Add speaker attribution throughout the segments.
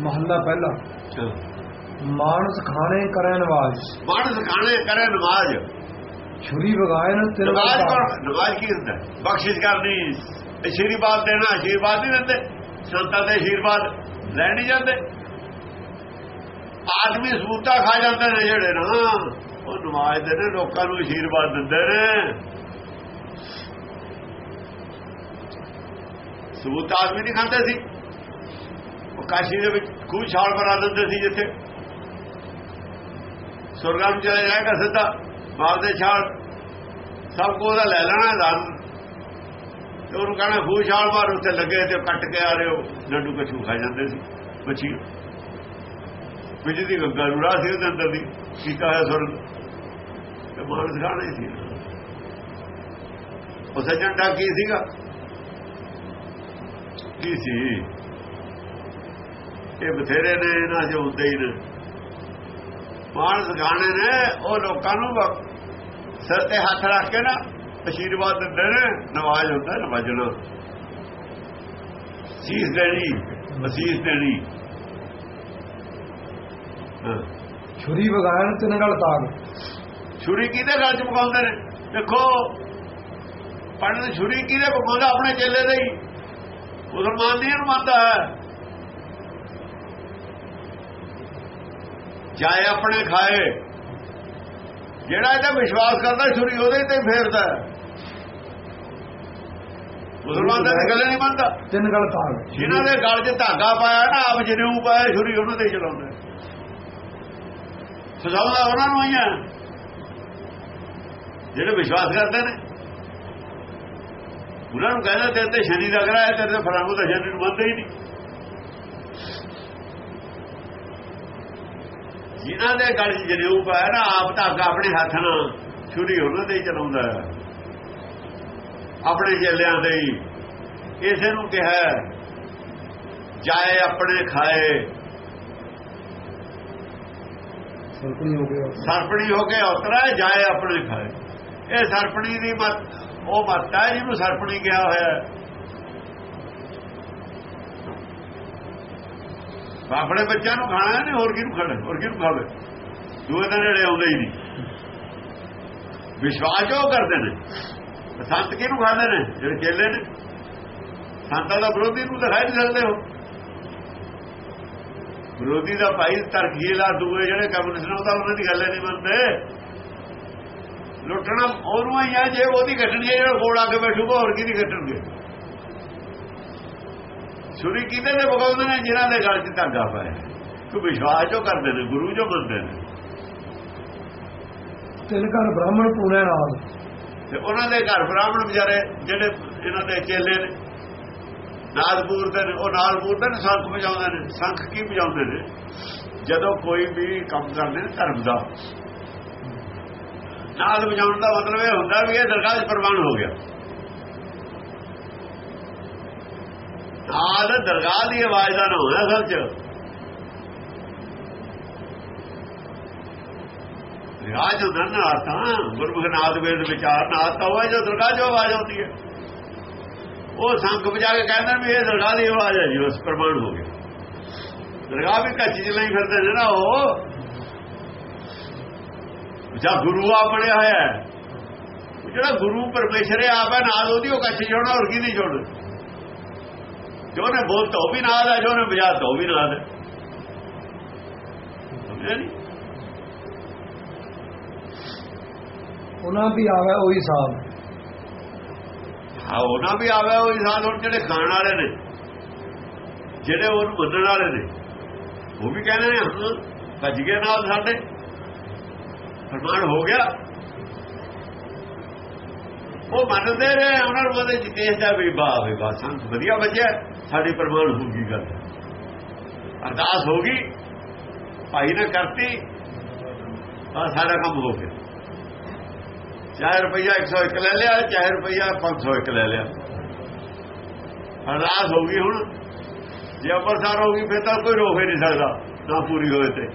Speaker 1: ਮਹੱਲਾ ਪਹਿਲਾ। ਮਾਨਸ ਖਾਣੇ ਕਰੈ ਨਵਾਜ।
Speaker 2: ਮਾਨਸ ਖਾਣੇ ਕਰੇ ਨਮਾਜ਼
Speaker 1: ਛੁਰੀ ਵਗਾਏ ਨ ਤਿਨ
Speaker 2: ਨਮਾਜ਼ ਕਰ ਨਮਾਜ਼ ਕੀ ਹੁੰਦਾ? ਬਖਸ਼ਿਸ਼ ਕਰਨੀ। ਅਸ਼ੀਰਵਾਦ ਦੇਣਾ ਅਸ਼ੀਰਵਾਦ ਨਹੀਂ ਦਿੰਦੇ। ਸੰਤਾਂ ਦੇ ਅਸ਼ੀਰਵਾਦ ਲੈ ਨਹੀਂ ਜਾਂਦੇ। ਆਦਮੀ ਸਬੂਤਾ ਖਾ ਜਾਂਦੇ ਨੇ ਜਿਹੜੇ ਨਾ। ਉਹ ਨਮਾਜ਼ ਦੇ ਨੇ ਲੋਕਾਂ ਨੂੰ ਅਸ਼ੀਰਵਾਦ ਦਿੰਦੇ ਨੇ। ਸਬੂਤ ਆਦਮੀ ਨਹੀਂ ਖਾਂਦੇ ਸੀ। ਕਾਸ਼ੀ ਦੇ ਵਿੱਚ ਖੂਹ ਛਾਲ ਬਣਾ ਦਿੰਦੇ ਸੀ ਜਿੱਥੇ। ਸੁਰਗਾਂ ਨੂੰ ਚਲੇ ਜਾਏਗਾ ਸਿੱਧਾ ਮਾਰਦੇ ਛਾਲ। ਸਭ ਕੋ ਉਹਦਾ ਲੈ ਲੈਣਾ ਦਾਨ। ਤੇ ਉਹਨੂੰ ਕਹਣਾ ਖੂਹ ਛਾਲ ਮਾਰ ਉੱਤੇ ਲੱਗੇ ਤੇ ਕੱਟ ਕੇ ਆ ਰਹੇ ਹੋ। ਲੱਡੂ ਕਛੂ ਖਾ ਜਾਂਦੇ ਸੀ, ਮੱਛੀ। ਵਿੱਚ ਦੀ ਗੰਗਾ ਨੂੰ ਰਾਹ ਸੀ ਉਹਦੇ ਅੰਦਰ ਦੀ, ਕੀਤਾ ਹੈ ਸੁਰਗ। ਤੇ ਮਾਨਸ ਖਾਣਾ ਸੀ। ਉਹ ਸੱਜਣ ਦਾ ਕੀ ਸੀਗਾ? ਕੀ ਸੀ? ਇਹ ਬਥੇਰੇ ਨੇ ਇਹਨਾਂ ਜੋ ਹੁੰਦੇ ਹੀ ਨੇ। ਮਾਨਸ ਗਾਣੇ ਨੇ ਉਹ ਲੋਕਾਂ ਨੂੰ ਸਿਰ ਤੇ ਹੱਥ ਰੱਖ ਕੇ ਨਾ ਅਸ਼ੀਰਵਾਦ ਦਿੰਦੇ ਨੇ ਨਵਾਜ ਹੁੰਦਾ ਨਵਾਜਣਾ। ਸੀਸ ਦੇਣੀ ਅਸੀਸ ਦੇਣੀ।
Speaker 1: ਛੁਰੀ ਵਗਾਏ ਨ ਤਿਨ ਗਲ ਤਾਗ।
Speaker 2: ਛੁਰੀ ਕਿਹਦੇ ਗੱਲ ਚ ਪਕਾਉਂਦੇ ਨੇ? ਦੇਖੋ ਪੰਡਤ ਛੁਰੀ ਕਿਹਦੇ ਪਕਾਉਂਦਾ ਆਪਣੇ ਚੇਲੇ ਦੇ ਹੀ। ਮੁਸਲਮਾਨ ਨਹੀਂ ਇਹਨੂੰ ਮੰਨਦਾ ਹੈ। ਜਾਏ ਆਪਣੇ ਖਾਏ। ਜਿਹੜਾ ਇਹਦਾ ਵਿਸ਼ਵਾਸ ਕਰਦਾ ਛੁਰੀ ਉਹਦੇ ਤੇ ਫੇਰਦਾ। ਮੁਸਲਮਾਨ ਤਾਂ ਗੱਲ ਨਹੀਂ ਮੰਨਦਾ।
Speaker 1: ਤਿਨ ਗਲ ਤਾਗ
Speaker 2: ਜਿਨ੍ਹਾਂ ਦੇ ਗਲ 'ਚ ਧਾਗਾ ਪਾਇਆ ਨਾ ਆਪ ਜਨੇਊ ਪਾਇਆ ਛੁਰੀ ਉਹਨਾਂ ਤੇ ਚਲਾਉਂਦੇ। ਸਜ਼ਾਉਂਦਾ ਉਹਨਾਂ ਨੂੰ ਹੈ ਜਿਹੜੇ ਵਿਸ਼ਵਾਸ ਕਰਦੇ ਨੇ। ਉਹਨਾਂ ਨੂੰ ਕਹਿੰਦਾ ਤੇਰੇ ਤੇ ਸ਼ਨੀ ਲੱਗ ਰਿਹਾ ਹੈ ਤੇਰੇ ਤੇ ਫਲਾਣੂ ਦਾ ਸ਼ਨੀ ਨੂੰ ਮੰਨਦੇ ਹੀ ਨਹੀਂ। ਜਿਨ੍ਹਾਂ ਦੇ ਗਲ 'ਚ ਜਨੇਊ ਪਾਇਆ ਨਾ ਆਪ ਧਾਗਾ ਆਪਣੇ ਹੱਥ ਨਾਲ ਛੁਰੀ ਉਹਨਾਂ ਹੀ ਚਲਾਉਂਦਾ ਹੈ। ਆਪਣੇ ਚੇਲਿਆਂ ਦੇ ਹੀ। ਇਸੇ ਨੂੰ ਕਿਹਾ ਹੈ, ਜਾਏ ਆਪਣੇ ਖਾਏ।
Speaker 1: ਸਰਪਣੀ ਹੋ ਗਿਆ।
Speaker 2: ਸਰਪਣੀ ਹੋ ਕੇ ਉਤਰਾ ਜਾਏ ਆਪਣੇ ਖਾਏ। ਇਹ ਸਰਪਣੀ ਦੀ ਮਤ ਉਹ ਮਤ ਹੈ ਜਿਹਨੂੰ ਸਰਪਣੀ ਕਿਹਾ ਹੋਇਆ ਆਪਣੇ ਬੱਚਿਆਂ ਨੂੰ ਖਾਣਾ ਨਹੀਂ ਹੋਰ ਕਿਹਨੂੰ ਖਾਣਾ ਹੋਰ ਕਿਹਨੂੰ ਖਾਵੇ ਦੂਏ ਦੇ ਨੇੜੇ ਆਉਂਦੇ ਹੀ ਨਹੀਂ। ਵਿਸ਼ਵਾਸ ਉਹ ਕਰਦੇ ਨੇ? ਸੰਤ ਕਿਹਨੂੰ ਖਾਂਦੇ ਨੇ? ਜਿਹੜੇ ਚੇਲੇ ਨੇ। ਸੰਤਾਂ ਦਾ ਵਿਰੋਧੀ ਨੂੰ ਦਿਖਾਈ ਨਹੀਂ ਸਕਦੇ ਹੋ ਵਿਰੋਧੀ ਦਾ ਭਾਈ ਤਰਕੀਲਾ ਦੂਏ ਜਿਹੜੇ ਕਮਿਊਨਿਸਟ ਨੇ ਉਹਦਾ ਉਹਨਾਂ ਦੀ ਗੱਲ ਹੀ ਨਹੀਂ ਮੰਨਦੇ। ਲੁੱਟਣਾ ਉਹਨੂੰ ਹੀ ਆ ਜੇ ਉਹਦੀ ਘਟਣੀ ਹੈ, ਜਿਹੜਾ ਕੋਲ ਆ ਕੇ ਬੈਠੂਗਾ, ਹੋਰ ਕਿਹਦੀ ਘਟਣਗੇ? ਛੁਰੀ ਕਿਹਦੇ ਦੇ ਬਗਾਉਂਦੇ ਨੇ ਜਿਨ੍ਹਾਂ ਦੇ ਗਲ 'ਚ ਧਾਗਾ ਪਾਇਆ। ਕਿ ਵਿਸ਼ਵਾਸ ਜੋ ਕਰਦੇ ਨੇ? ਗੁਰੂ ਜੋ ਮੰਨਦੇ ਨੇ?
Speaker 1: ਤਿਨ ਘਰ ਬ੍ਰਾਹਮਣ ਪੂਰੇ ਨਾਲ।
Speaker 2: ਤੇ ਉਹਨਾਂ ਦੇ ਘਰ ਬ੍ਰਾਹਮਣ ਵਿਚਾਰੇ ਜਿਹੜੇ ਇਹਨਾਂ ਦੇ ਚੇਲੇ ਨੇ ਨਾਦਪੁਰ ਦੇ ਨੇ, ਉਹ ਨਾਦਪੁਰ ਦੇ ਨੇ ਸੰਖ ਵਜਾਉਂਦੇ ਨੇ। ਸੰਖ ਕੀ ਵਜਾਉਂਦੇ ਨੇ? ਜਦੋਂ ਕੋਈ ਵੀ ਕੰਮ ਕਰਦੇ ਨੇ ਧਰਮ ਦਾ ਨਾਦ ਵਜਾਉਣ ਦਾ ਮਤਲਬ ਇਹ ਹੁੰਦਾ ਵੀ ਇਹ ਦਰਗਾਹ ਪ੍ਰਵਾਨ ਹੋ ਗਿਆ। ਨਾਦ ਦਰਗਾਹ ਦੀ ਆਵਾਜ਼ ਦਾ ਨਾ ਹੋਣਾ ਅਸਲ 'ਚ। ਰਾਜ ਹੁੰਦਾ ਨਾ ਤਾਂ ਗੁਰਮੁਖ ਨਾਦ ਵੇਦ ਵਿਚਾਰ ਨਾਦ ਤਾਂ ਉਹ ਜੋ ਦਰਗਾਹ 'ਚੋਂ ਆਵਾਜ਼ ਆਉਂਦੀ ਹੈ। ਉਹ ਸੰਖ ਵਜਾ ਕੇ ਕਹਿੰਦੇ ਵੀ ਇਹ ਦਰਗਾਹ ਦੀ ਆਵਾਜ਼ ਹੈ ਜੀ, ਉਸ ਪ੍ਰਮਾਣ ਹੋ ਗਿਆ। ਦਰਗਾਹ ਵੀ ਕੱਚ ਚ ਲਈ ਫਿਰਦੇ ਨੇ ਨਾ ਉਹ। ਜਾਂ ਗੁਰੂ ਆ ਬਣਿਆ ਹੋਇਆ ਜਿਹੜਾ ਗੁਰੂ ਪਰਮੇਸ਼ਰ ਆਪ ਹੈ ਨਾਦ ਉਹਦੀ ਉਹ ਕੱਚ ਜੋੜਨਾ, ਹੋਰ ਕੀ ਨਹੀਂ ਜੋੜ ਜੋ ਨੇ ਬੋਲ ਤਾਂ ਉਹ ਵੀ ਨਾਦ ਹੈ ਜੋ ਨੇ ਵਜਾ ਤਾਂ ਉਹ ਵੀ ਨਾਦ ਹੈ ਸਮਝਿਆ ਨਹੀਂ
Speaker 1: ਉਹਨਾਂ ਵੀ ਆਵੇ ਉਹੀ ਸਾਬ
Speaker 2: ਹਾਂ ਉਹਨਾਂ ਵੀ ਆਵੇ ਉਹ ਇਨਸਾਨ ਹੁਣ ਜਿਹੜੇ ਖਾਣ ਵਾਲੇ ਨੇ ਜਿਹੜੇ ਉਹਨੂੰ ਮੰਨਣ ਵਾਲੇ ਨੇ ਉਹ ਵੀ ਕਹਿੰਦੇ ਨੇ ਹਾਂ ਭੱਜ ਗਏ ਨਾਲ ਸਾਡੇ। ਫਰਮਾਨ ਹੋ ਗਿਆ। ਉਹ ਮੰਨਦੇ ਨੇ ਉਹਨਾਂ ਨੂੰ ਉਹਦੇ ਦੇਸ਼ ਦਾ ਵੀ ਬਾਹ ਵੀ ਬਾਹ ਸੰਤ ਵਧੀਆ। ਬੱਚਿਆ ਸਾਡੀ ਪ੍ਰਮਾਣ ਹੋ ਗਈ ਗੱਲ? ਅਰਦਾਸ ਹੋ ਗਈ ਭਾਈ ਨੇ ਕਰਤੀ ਆ ਸਾਰਾ ਕੰਮ ਹੋ ਗਿਆ। ਚਾਹੇ ਰੁਪਈਆ 101 ਲੈ ਲਿਆ ਚਾਹੇ ਰੁਪਈਆ 501 ਲੈ ਲਿਆ। ਅਰਦਾਸ ਹੋ ਗਈ ਹੁਣ। ਜੇ ਅੰਮ੍ਰਿਤਸਰ ਹੋ ਗਈ ਫਿਰ ਤਾਂ ਕੋਈ ਰੋਕ ਹੀ ਨਹੀਂ ਸਕਦਾ ਨਾ ਪੂਰੀ ਹੋਏ ਤੇ।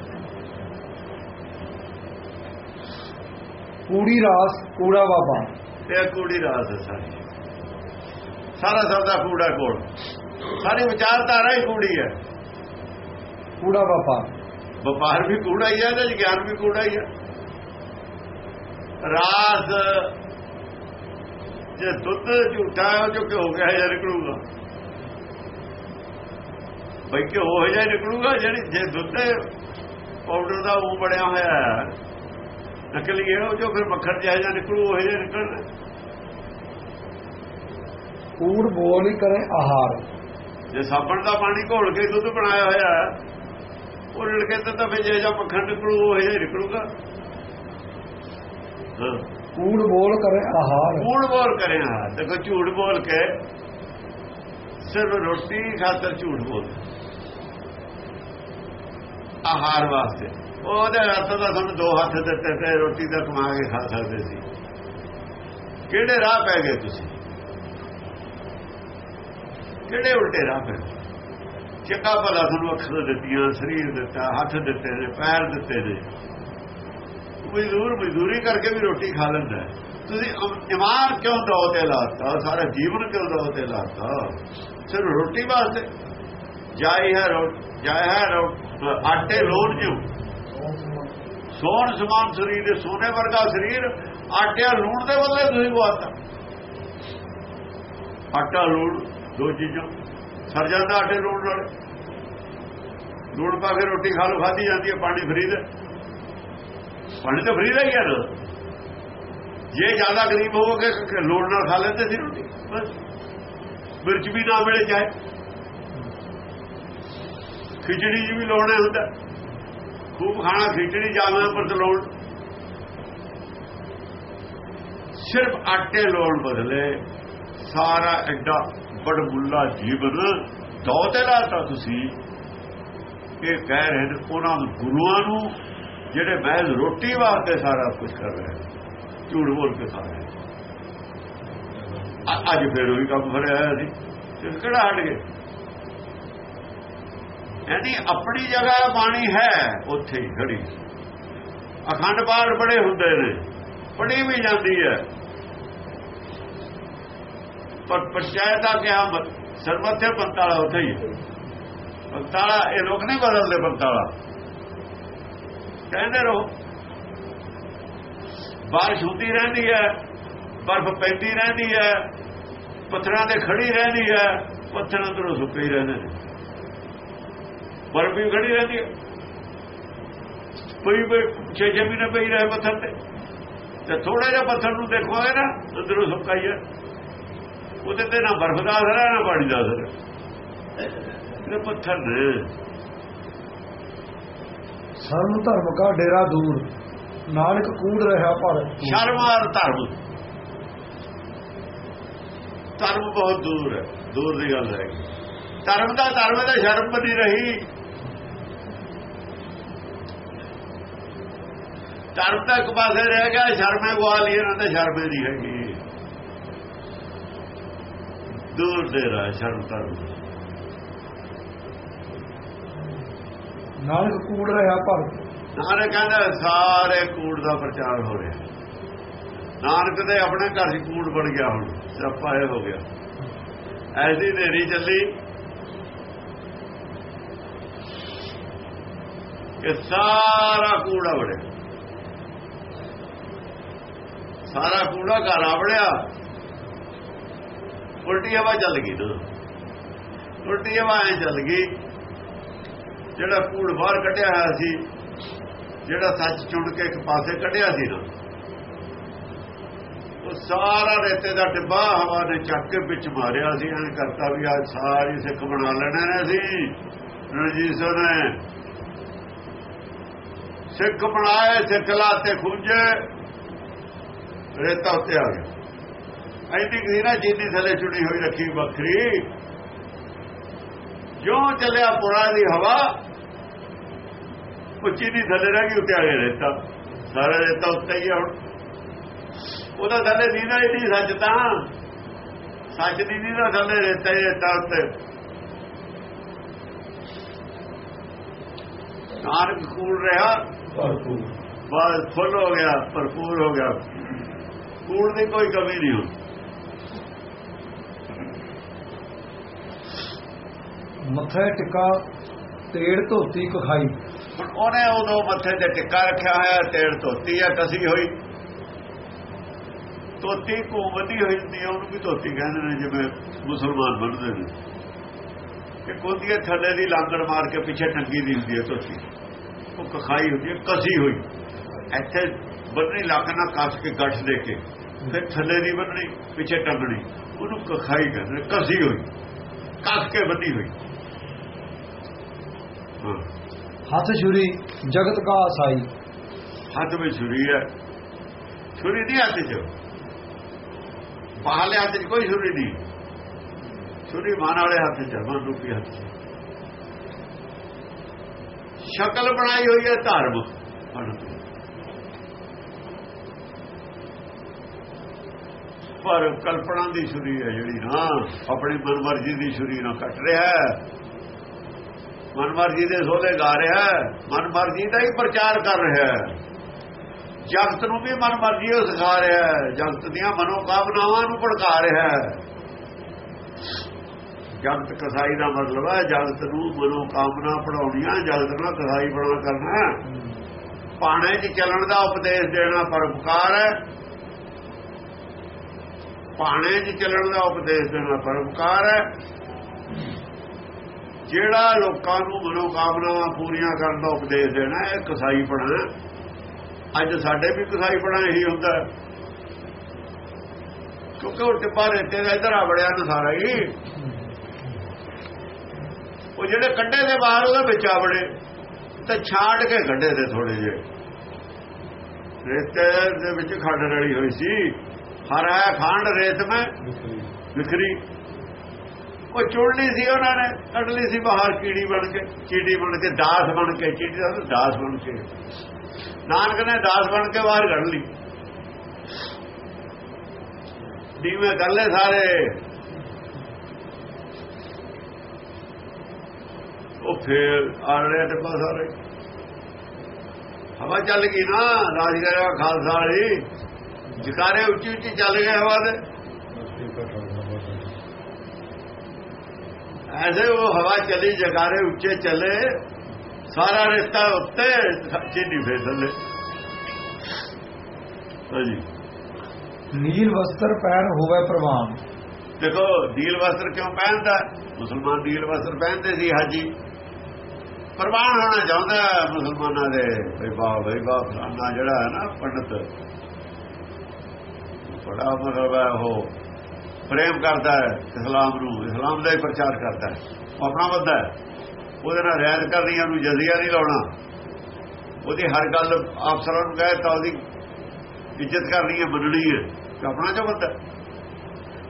Speaker 1: ਕੂੜੀ ਰਾਸ ਕੂੜਾ ਬਾਬਾ।
Speaker 2: ਤੇ ਕੂੜੀ ਰਾਸ ਸਾਰੀ। ਸਾਰਾ ਸਭ ਦਾ ਕੂੜਾ ਕੋਲ। ਸਾਰੀ ਵਿਚਾਰਧਾਰਾ ਹੀ ਕੂੜੀ ਹੈ।
Speaker 1: ਕੂੜਾ ਵਪਾਰ।
Speaker 2: ਵਪਾਰ ਵੀ ਕੂੜਾ ਹੀ ਹੈ ਤੇ ਗਿਆਨ ਵੀ ਕੂੜਾ ਹੀ ਹੈ। ਰਾਸ ਜੇ ਦੁੱਧ ਝੂਠਾ ਹੈ ਜੋ ਘਿਓ ਗਿਆ ਜਾਂ ਨਿਕਲੂਗਾ। ਬਈ ਘਿਓ ਹੋ ਜਾ ਨਿਕਲੂਗਾ ਜਿਹੜੀ ਜੇ ਦੁੱਧ ਪਾਊਡਰ ਦਾ ਉਹ ਬਣਿਆ ਹੋਇਆ ਹੈ। ਨਕਲੀ ਹੈ ਉਹ ਜੋ ਫਿਰ ਮੱਖਣ ਜਿਹਾ ਜਾਂ ਨਿਕਲੂ ਉਹ ਜਿਹਾ ਨਿਕਲਣਾ
Speaker 1: ਕੂੜ ਬੋਲ ਹੀ ਕਰੇ ਆਹਾਰ।
Speaker 2: ਜੇ ਸਾਬਣ ਦਾ ਪਾਣੀ ਘੋਲ ਕੇ ਦੁੱਧ ਬਣਾਇਆ ਹੋਇਆ ਹੈ ਉਹ ਲੜਕੇ ਤੇ ਤਾਂ ਫਿਰ ਜੇ ਜਾਂ ਮੱਖਣ ਨਿਕਲੂ ਉਹ ਜਿਹਾ ਨਿਕਲੂਗਾ।
Speaker 1: ਕੂੜ ਬੋਲ ਕਰੇ ਆਹਾਰ।
Speaker 2: ਕੂੜ ਬੋਲ ਕਰੇ ਹਾਂ ਦੇਖੋ ਝੂਠ ਬੋਲ ਕੇ ਸਿਰਫ ਰੋਟੀ ਖਾਤਰ ਝੂਠ ਬੋਲ ਆਹਾਰ ਵਾਸਤੇ। ਉਹਦੇ ਹੱਥ ਦਾ ਤੁਹਾਨੂੰ ਦੋ ਹੱਥ ਦਿੱਤੇ ਤੇ ਰੋਟੀ ਦਾ ਕਮਾ ਕੇ ਖਾ ਸਕਦੇ ਸੀ। ਕਿਹੜੇ ਰਾਹ ਪੈ ਗਏ ਤੁਸੀਂ? ਕਿਹੜੇ ਉਲਟੇ ਰਾਹ ਪੈ ਚੰਗਾ ਭਲਾ ਤੁਹਾਨੂੰ ਅੱਖਾਂ ਦਿੱਤੀਆਂ, ਸਰੀਰ ਦਿੱਤਾ, ਹੱਥ ਦਿੱਤੇ ਨੇ, ਪੈਰ ਦਿੱਤੇ ਨੇ। ਮਜ਼ਦੂਰ ਮਜ਼ਦੂਰੀ ਕਰਕੇ ਵੀ ਰੋਟੀ ਖਾ ਲੈਂਦਾ ਤੁਸੀਂ ਅਮ- ਇਮਾਨ ਕਿਉਂ ਦੋ ਤੇ ਲਾਤਾ? ਸਾਰਾ ਜੀਵਨ ਕਿਉਂ ਦੋ ਤੇ ਲਾਤਾ? ਸਿਰਫ ਰੋਟੀ ਵਾਸਤੇ। ਜਾਈ ਹੈ ਜਾਇ ਹੈ ਆਟੇ ਲੋੜ ਜੋ ਸੋਨ ਸਮਾਨ ਸਰੀਰ ਦੇ ਸੋਨੇ ਵਰਗਾ ਸਰੀਰ ਆਟਿਆ ਲੂਣ ਦੇ ਬਦਲੇ ਤੁਸੀਂ ਗਵਾਤਾ ਆਟਾ ਲੂਣ ਦੋ ਚੀਜ਼ਾਂ। ਸਰ ਜਾਂਦਾ ਆਟੇ ਲੂਣ ਨਾਲ। ਲੂਣ ਪਾ ਕੇ ਰੋਟੀ ਖਾ ਲੋ ਖਾਦੀ ਜਾਂਦੀ ਹੈ, ਪਾਣੀ ਫਰੀ ਦਾ ਪਾਣੀ ਤਾਂ ਫਰੀ ਦਾ ਹੀ ਹੈ ਨਾ। ਜੇ ਜ਼ਿਆਦਾ ਗਰੀਬ ਹੋਵੋਗੇ ਲੋੜ ਨਾਲ ਖਾ ਲੈਂਦੇ ਸੀ ਰੋਟੀ। ਬਸ। ਮਿਰਚ ਵੀ ਨਾ ਮਿਲੇ ਜਾਏ ਖਿਚੜੀ ਜੀ ਵੀ ਲੋੜਨੇ ਹੁੰਦਾ। ਖੂਬ ਖਾਣਾ, ਖਿਚੜੀ ਜਾਵਾਂ ਪਰ ਲੋੜ। ਸਿਰਫ ਆਟੇ ਲੋੜ ਬਦਲੇ ਸਾਰਾ ਐਡਾ ਬੜ ਮੁੱਲਾ ਜੀਵਨ ਦੋ ਤੇ ਲਾਤਾ ਤੁਸੀਂ। ਇਹ ਕਹਿ ਰਹੇ ਨੇ ਉਹਨਾਂ ਗੁਰੂਆਂ ਨੂੰ, ਜਿਹੜੇ ਮਹਿਜ਼ ਰੋਟੀ ਵਾਸਤੇ ਸਾਰਾ ਕੁਝ ਕਰ ਰਹੇ ਨੇ ਝੂਠ ਬੋਲ ਕੇ ਖਾ ਰਹੇ ਅੱਜ ਫੇਰ ਉਹੀ ਕੰਮ ਫੜਿਆ ਹੋਇਆ ਸੀ, ਤੇ ਕਿਹੜਾ ਹਟ ਗਏ ਯਾਨੀ ਆਪਣੀ ਜਗ੍ਹਾ ਬਾਣੀ ਹੈ, ਉੱਥੇ ਹੀ ਖੜੀ। ਅਖੰਡ ਪਾਠ ਬੜੇ ਹੁੰਦੇ ਨੇ ਪੜੀ ਵੀ ਜਾਂਦੀ ਹੈ। ਪਰ ਪੰਚਾਇਤ ਦਾ ਕਿਹਾ ਮਤ ਸਰਬੱਥੇ ਪੰਤਾਲਾ ਉੱਥੇ ਹੀ ਹੈ। ਪੰਤਾਲਾ, ਇਹ ਲੋਕ ਨਹੀਂ ਬਦਲਦੇ ਪੰਤਾਲਾ। ਕਹਿੰਦੇ ਰਹੋ। ਬਾਰਿਸ਼ ਹੁੰਦੀ ਰਹਿੰਦੀ ਹੈ, ਬਰਫ਼ ਪੈਂਦੀ ਰਹਿੰਦੀ ਹੈ, ਪੱਥਰਾਂ ਤੇ ਖੜੀ ਰਹਿੰਦੀ ਹੈ, ਪੱਥਰ ਅੰਦਰੋਂ ਸੁੱਕੇ ਹੀ ਰਹਿੰਦੇ ਨੇ। ਬਰਫ਼ ਵੀ ਖੜੀ ਰਹਿੰਦੀ ਹੈ। ਕੋਈ ਵੀ ਛੇ ਛੇ ਮਹੀਨੇ ਪਈ ਰਹੇ ਪੱਥਰ ਤੇ। ਤੇ ਥੋੜਾ ਜਿਹਾ ਪੱਥਰ ਨੂੰ ਦੇਖੋਗੇ ਨਾ, ਅੰਦਰੋਂ ਸੁੱਕਾ ਹੀ ਹੈ। ਉਹਦੇ ਤੇ ਨਾ ਬਰਫ਼ ਦਾ ਅਸਰ ਹੈ ਨਾ ਪਾਣੀ ਦਾ ਅਸਰ ਇਹ ਪੱਥਰ ਨੇ।
Speaker 1: ਸਰਮ ਧਰਮ ਕਾ ਡੇਰਾ ਦੂਰ ਨਾਨਕ ਕੂੜ ਰਿਹਾ ਪਰ
Speaker 2: ਸ਼ਰਮ ਔਰ ਧਰਮ। ਧਰਮ ਬਹੁਤ ਦੂਰ ਹੈ ਦੂਰ ਦੀ ਗੱਲ ਹੈ। ਧਰਮ ਦਾ ਧਰਮ ਦਾ ਸ਼ਰਮ ਬਣੀ ਰਹੀ। ਧਰਮ ਤਾਂ ਇੱਕ ਪਾਸੇ ਰਹਿ ਗਿਆ ਸ਼ਰਮੇ ਗਵਾ ਲਈ ਇਹਨਾਂ ਤੇ ਸ਼ਰਮੇ ਦੀ ਹੈਗੀ। ਦੂਰ ਦੇ ਰਹਾ ਸ਼ਰਮ ਧਰਮ
Speaker 1: ਨਾਨਕ ਕੂੜ ਰਿਹਾ ਪਰ
Speaker 2: ਨਾਨਕ ਕਹਿੰਦਾ ਸਾਰੇ ਕੂੜ ਦਾ ਪ੍ਰਚਾਰ ਹੋ ਰਿਹਾ ਨਾਨਕ ਦੇ ਆਪਣੇ ਘਰ 'ਚ ਕੂੜ ਬਣ ਗਿਆ ਹੁਣ ਸਿਆਪਾ ਇਹ ਹੋ ਗਿਆ। ਐਸੀ ਨੇਰੀ ਚੱਲੀ ਕਿ ਸਾਰਾ ਕੂੜਾ ਵੜਿਆ ਸਾਰਾ ਕੂੜਾ ਘਰ ਆਵੜਿਆ ਉਲਟੀ ਹਵਾ ਚੱਲ ਗਈ ਨਾ ਉਲਟੀ ਹਵਾ ਐ ਚੱਲ ਗਈ, ਜਿਹੜਾ ਕੂੜ ਬਾਹਰ ਕੱਢਿਆ ਹੋਇਆ ਸੀ, ਜਿਹੜਾ ਸੱਚ ਚੁਣ ਕੇ ਇੱਕ ਪਾਸੇ ਕੱਢਿਆ ਸੀ ਨਾ, ਉਹ ਸਾਰਾ ਰੇਤੇ ਦਾ ਟਿੱਬਾ ਹਵਾ ਨੇ ਚੱਕ ਕੇ ਵਿੱਚ ਮਾਰਿਆ ਸੀ। ਐਂ ਕਰਤਾ ਵੀ ਅੱਜ ਸਾਰੀ ਸਿੱਖ ਬਣਾ ਲੈਣੇ ਨੇ ਸੀ ਰਣਜੀਤ ਸਿੰਘ ਨੇ। ਸਿੱਖ ਬਣਾਏ, ਸਿੱਖ ਲਾਤੇ ਖੁੰਝੇ, ਰੇਤਾ ਉੱਤੇ ਆ ਗਿਆ। ਐਡੀ ਕਿ ਨਾ ਜਿੰਨੀ ਥੱਲੇ ਚੁਣੀ ਹੋਈ ਰੱਖੀ ਵੱਖਰੀ। ਜੋ ਚੱਲਿਆ ਪੁਰਾ ਦੀ ਹਵਾ ਉਹ ਚੀਨੀ ਥੱਲੇ ਰਹਿ ਗਈ ਉੱਤੇ ਆ ਗਿਆ ਰੇਤਾ। ਸਾਰਾ ਰੇਤਾ ਉੱਤੇ ਹੀ ਹੁਣ। ਉਹਦਾ ਥੱਲੇ ਦੀਦਾ ਹੀ ਨਹੀਂ ਸੱਚ ਤਾਂ। ਸੱਚ ਦੀ ਨਹੀਂ ਦਾ ਥੱਲੇ ਰੇਤਾ ਹੀ ਰੇਤਾ ਉੱਤੇ। ਨਾਨਕ ਕੂੜ ਰਿਹਾ।
Speaker 1: ਭਰਪੂਰ।
Speaker 2: ਬਸ ਫੁੱਲ ਹੋ ਗਿਆ ਭਰਪੂਰ ਹੋ ਗਿਆ। ਕੂੜ ਦੀ ਕੋਈ ਕਮੀ ਨਹੀਂ ਹੋਈ
Speaker 1: ਮੱਥੇ ਟਿੱਕਾ ਤੇੜ ਧੋਤੀ ਕਖਾਈ
Speaker 2: ਹੁਣ ਉਹਨੇ ਉਦੋਂ ਮੱਥੇ ਤੇ ਟਿੱਕਾ ਰੱਖਿਆ ਹੋਇਆ ਤੇੜ ਧੋਤੀ ਆ ਕਸੀ ਹੋਈ। ਧੋਤੀ ਘੁੰਮਦੀ ਹੋਈ ਹੁੰਦੀ ਆ ਉਹਨੂੰ ਵੀ ਧੋਤੀ ਕਹਿੰਦੇ ਨੇ ਜਿਵੇਂ ਮੁਸਲਮਾਨ ਬੰਨਦੇ ਨੇ। ਇੱਕ ਹੁੰਦੀ ਹੈ ਥੱਲੇ ਦੀ ਲਾਂਗੜ ਮਾਰ ਕੇ ਪਿੱਛੇ ਟੰਗੀ ਦੀ ਹੁੰਦੀ ਹੈ ਧੋਤੀ। ਉਹ ਕਖਾਈ ਹੁੰਦੀ ਹੈ ਕਸੀ ਹੋਈ। ਇੱਥੇ ਬੰਨਣੀ ਲੱਕ ਨਾਲ ਕੱਸ ਕੇ ਗੱਠ ਦੇ ਕੇ ਫਿਰ ਥੱਲੇ ਦੀ ਬੰਨਣੀ ਪਿੱਛੇ ਟੰਗਣੀ। ਉਹਨੂੰ ਕਖਾਈ ਕਹਿੰਦੇ ਨੇ, ਕਸੀ ਹੋਈ। ਕੱਸ ਕੇ ਬੰਨੀ ਹੋਈ।
Speaker 1: ਹੱਥ ਛੁਰੀ ਜਗਤ ਕਾ ਆਸਾਈ
Speaker 2: ਹੱਥ ਵਿੱਚ ਛੁਰੀ ਹੈ। ਛੁਰੀ ਨਹੀਂ ਹੱਥ 'ਚ। ਬਾਹਰਲੇ ਹੱਥ 'ਚ ਕੋਈ ਛੁਰੀ ਨਹੀਂ। ਛੁਰੀ ਮਾਨ ਵਾਲੇ ਹੱਥ 'ਚ ਮਨ ਰੂਪੀ ਹੱਥ 'ਚ। ਸ਼ਕਲ ਬਣਾਈ ਹੋਈ ਹੈ ਧਰਮ। ਪਰ ਕਲਪਨਾ ਦੀ ਛੁਰੀ ਹੈ ਜਿਹੜੀ ਨਾ ਆਪਣੀ ਮਨਮਰਜ਼ੀ ਦੀ ਛੁਰੀ ਨਾਲ ਕੱਟ ਰਿਹਾ ਹੈ। ਮਨਮਰਜ਼ੀ ਦੇ ਸੋਲੇ ਗਾ ਰਿਹਾ ਹੈ, ਮਨਮਰਜ਼ੀ ਦਾ ਹੀ ਪ੍ਰਚਾਰ ਕਰ ਰਿਹਾ ਜਗਤ ਨੂੰ ਵੀ ਮਨਮਰਜ਼ੀ ਉਹ ਸਿਖਾ ਰਿਹਾ ਜਗਤ ਦੀਆਂ ਮਨੋਕਾਮਨਾਵਾਂ ਨੂੰ ਭੜਕਾ ਰਿਹਾ ਜਗਤ ਕਸਾਈ ਦਾ ਮਤਲਬ ਹੈ, ਜਗਤ ਨੂੰ ਮਨੋਕਾਮਨਾ ਪੜਾਉਣੀਆਂ ਜਗਤ ਨਾਲ ਕਸਾਈ ਬਣਾ ਕਰਨਾ ਪਾਣੇ 'ਚ ਚੱਲਣ ਦਾ ਉਪਦੇਸ਼ ਦੇਣਾ ਪਰਉਪਕਾਰ ਹੈ। ਪਾਣੇ 'ਚ ਚੱਲਣ ਦਾ ਉਪਦੇਸ਼ ਦੇਣਾ ਪਰਉਪਕਾਰ ਹੈ। ਜਿਹੜਾ ਲੋਕਾਂ ਨੂੰ ਮਨੋਕਾਮਨਾਵਾਂ ਪੂਰੀਆਂ ਕਰਨ ਦਾ ਉਪਦੇਸ਼ ਦੇਣਾ ਇਹ ਕਸਾਈ ਪੜਾ ਅੱਜ ਸਾਡੇ ਵੀ ਕਸਾਈ ਪੜਾ ਇਹੀ ਹੁੰਦਾ। ਕਿਉਂਕਿ ਉਹ ਟਿੱਪਾ ਰੇਤੇ ਦਾ ਇਧਰ ਆ ਬੜਿਆ ਨਾ ਸਾਰਾ ਹੀ। ਉਹ ਜਿਹੜੇ ਕੰਡੇ ਦੇ ਬਾਹਰ ਉਹਦੇ ਵਿੱਚ ਆ ਬੜੇ ਤੇ ਛਾੜ ਕੇ ਕੱਢੇ ਦੇ ਥੋੜੇ ਜੇ ਰੇਤੇ ਦੇ ਵਿੱਚ ਖੰਡ ਰਲੀ ਹੋਈ ਸੀ। ਹਰ ਹੈ ਖੰਡ ਰੇਤ ਮੈਂ। ਵਿਖਰੀ ਉਹ ਚੁੜਨੀ ਸੀ ਉਹਨਾਂ ਨੇ ਕੱਢ ਲਈ ਸੀ ਬਾਹਰ ਕੀੜੀ ਬਣ ਕੇ, ਚੀੜੀ ਬਣ ਕੇ ਦਾਸ ਬਣ ਕੇ, ਚੀੜੀ ਦਾ ਦਾਸ ਬਣ ਕੇ। ਨਾਨਕ ਨੇ ਦਾਸ ਬਣ ਕੇ ਬਾਹਰ ਕੱਢ ਲਈ। ਦੀਵੇਂ ਗੱਲੇ ਸਾਰੇ। ਉਹ ਫੇਰ ਆੜੇ ਤੇ ਪਾ ਸਾਰੇ। ਹਵਾ ਚੱਲ ਗਈ ਨਾ ਰਾਜਗਰਾ ਖਾਲਸਾ ਵਾਲੀ। ਜਕਾਰੇ ਉੱਚੀ ਉੱਚੀ ਚੱਲ ਗਏ ਹਵਾ ਦੇ। ਐਸੇ ਉਹ ਹਵਾ ਚਲੀ ਜਗਾਰੇ ਉੱਚੇ ਚਲੇ ਸਾਰਾ ਰਿਸ਼ਤਾ ਉੱਤੇ ਚੀਨੀ ਫੇਰ ਥੱਲੇ। ਹਾਂਜੀ।
Speaker 1: ਨੀਲ ਵਸਤਰ ਪੈਰ ਹੋਵੇ ਪ੍ਰਵਾਨ।
Speaker 2: ਦੇਖੋ ਨੀਲ ਵਸਤਰ ਕਿਉਂ ਪਹਿਨਦਾ? ਮੁਸਲਮਾਨ ਨੀਲ ਵਸਤਰ ਪਹਿਨਦੇ ਸੀ ਹਾਜੀ। ਪ੍ਰਵਾਨ ਹੋਣਾ ਚਾਹੁੰਦਾ ਮੁਸਲਮਾਨਾਂ ਦੇ ਬਈ ਵਾਹ ਬਈ ਵਾਹ ਫਲਾਨਾ ਜਿਹੜਾ ਹੈ ਨਾ ਪੰਡਤ। ਬੜਾ ਮਤਲਬ ਹੈ ਉਹ। ਪ੍ਰੇਮ ਕਰਦਾ ਹੈ ਇਸਲਾਮ ਨੂੰ ਇਸਲਾਮ ਦਾ ਹੀ ਪ੍ਰਚਾਰ ਕਰਦਾ ਹੈ। ਉਹ ਆਪਣਾ ਬੰਦਾ ਉਹਦੇ ਨਾਲ ਰਹਿਤ ਕਰਨੀ ਉਹਨੂੰ ਜਜ਼ੀਆ ਨਹੀਂ ਲਾਉਣਾ। ਉਹਦੀ ਹਰ ਗੱਲ ਅਫਸਰਾਂ ਨੂੰ ਕਹੇ ਤਾਂ ਉਹਦੀ ਇੱਜ਼ਤ ਕਰਨੀ ਹੈ, ਮੰਨਣੀ ਹੈ। ਆਪਣਾ ਜੋ ਬੰਦਾ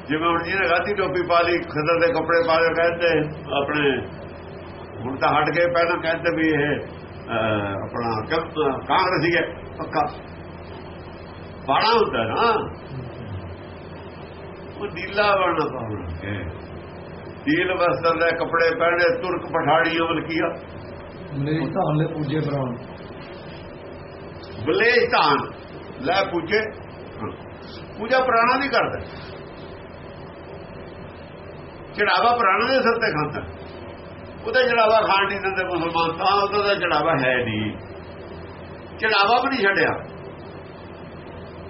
Speaker 2: ਜਿਵੇਂ ਹੁਣ ਜਿਹਨੇ ਗਾਦੀ ਟੋਪੀ ਪਾ ਲਈ, ਖਦਰ ਦੇ ਕੱਪੜੇ ਪਾ ਲਏ ਕਹਿੰਦੇ ਆਪਣੇ ਹੁਣ ਤਾਂ ਹਟ ਕੇ ਪਹਿਲਾਂ ਕਹਿੰਦੇ ਵੀ ਇਹ ਆਪਣਾ ਕਾਂਗਰਸੀ ਹੈ, ਪੱਕਾ। ਬਾਣਾ ਹੁੰਦਾ ਨਾ। ਉਹ ਨੀਲਾ ਵਰਣਾ ਪਾਉਣਾ। ਨੀਲ ਵਸਤਰ ਦੇ ਕੱਪੜੇ ਪਹਿਨੇ ਤੁਰਕ ਪਠਾੜੀ ਅਮਲ ਕੀਆ।
Speaker 1: ਮੇਰੀ ਧਾਨ ਲੈ ਪੂਜੇ ਪ੍ਰਾਣ
Speaker 2: ਬਲੇਜ ਧਾਨ ਲੈ ਪੂਜੇ। ਪੂਜਾ ਪ੍ਰਾਣਾ ਨਹੀਂ ਕਰਦਾ। ਚੜਾਵਾ ਪ੍ਰਾਣਾ ਦੇ ਸਿਰ ਤੇ ਖਾਂਦਾ। ਉਹਦਾ ਚੜਾਵਾ ਖਾਣ ਨਹੀਂ ਦਿੰਦੇ ਮੁਸਲਮਾਨ ਤਾਂ ਉਹਦਾ ਚੜਾਵਾ ਹੈ ਨਹੀਂ। ਚੜਾਵਾ ਵੀ ਨਹੀਂ ਛੱਡਿਆ।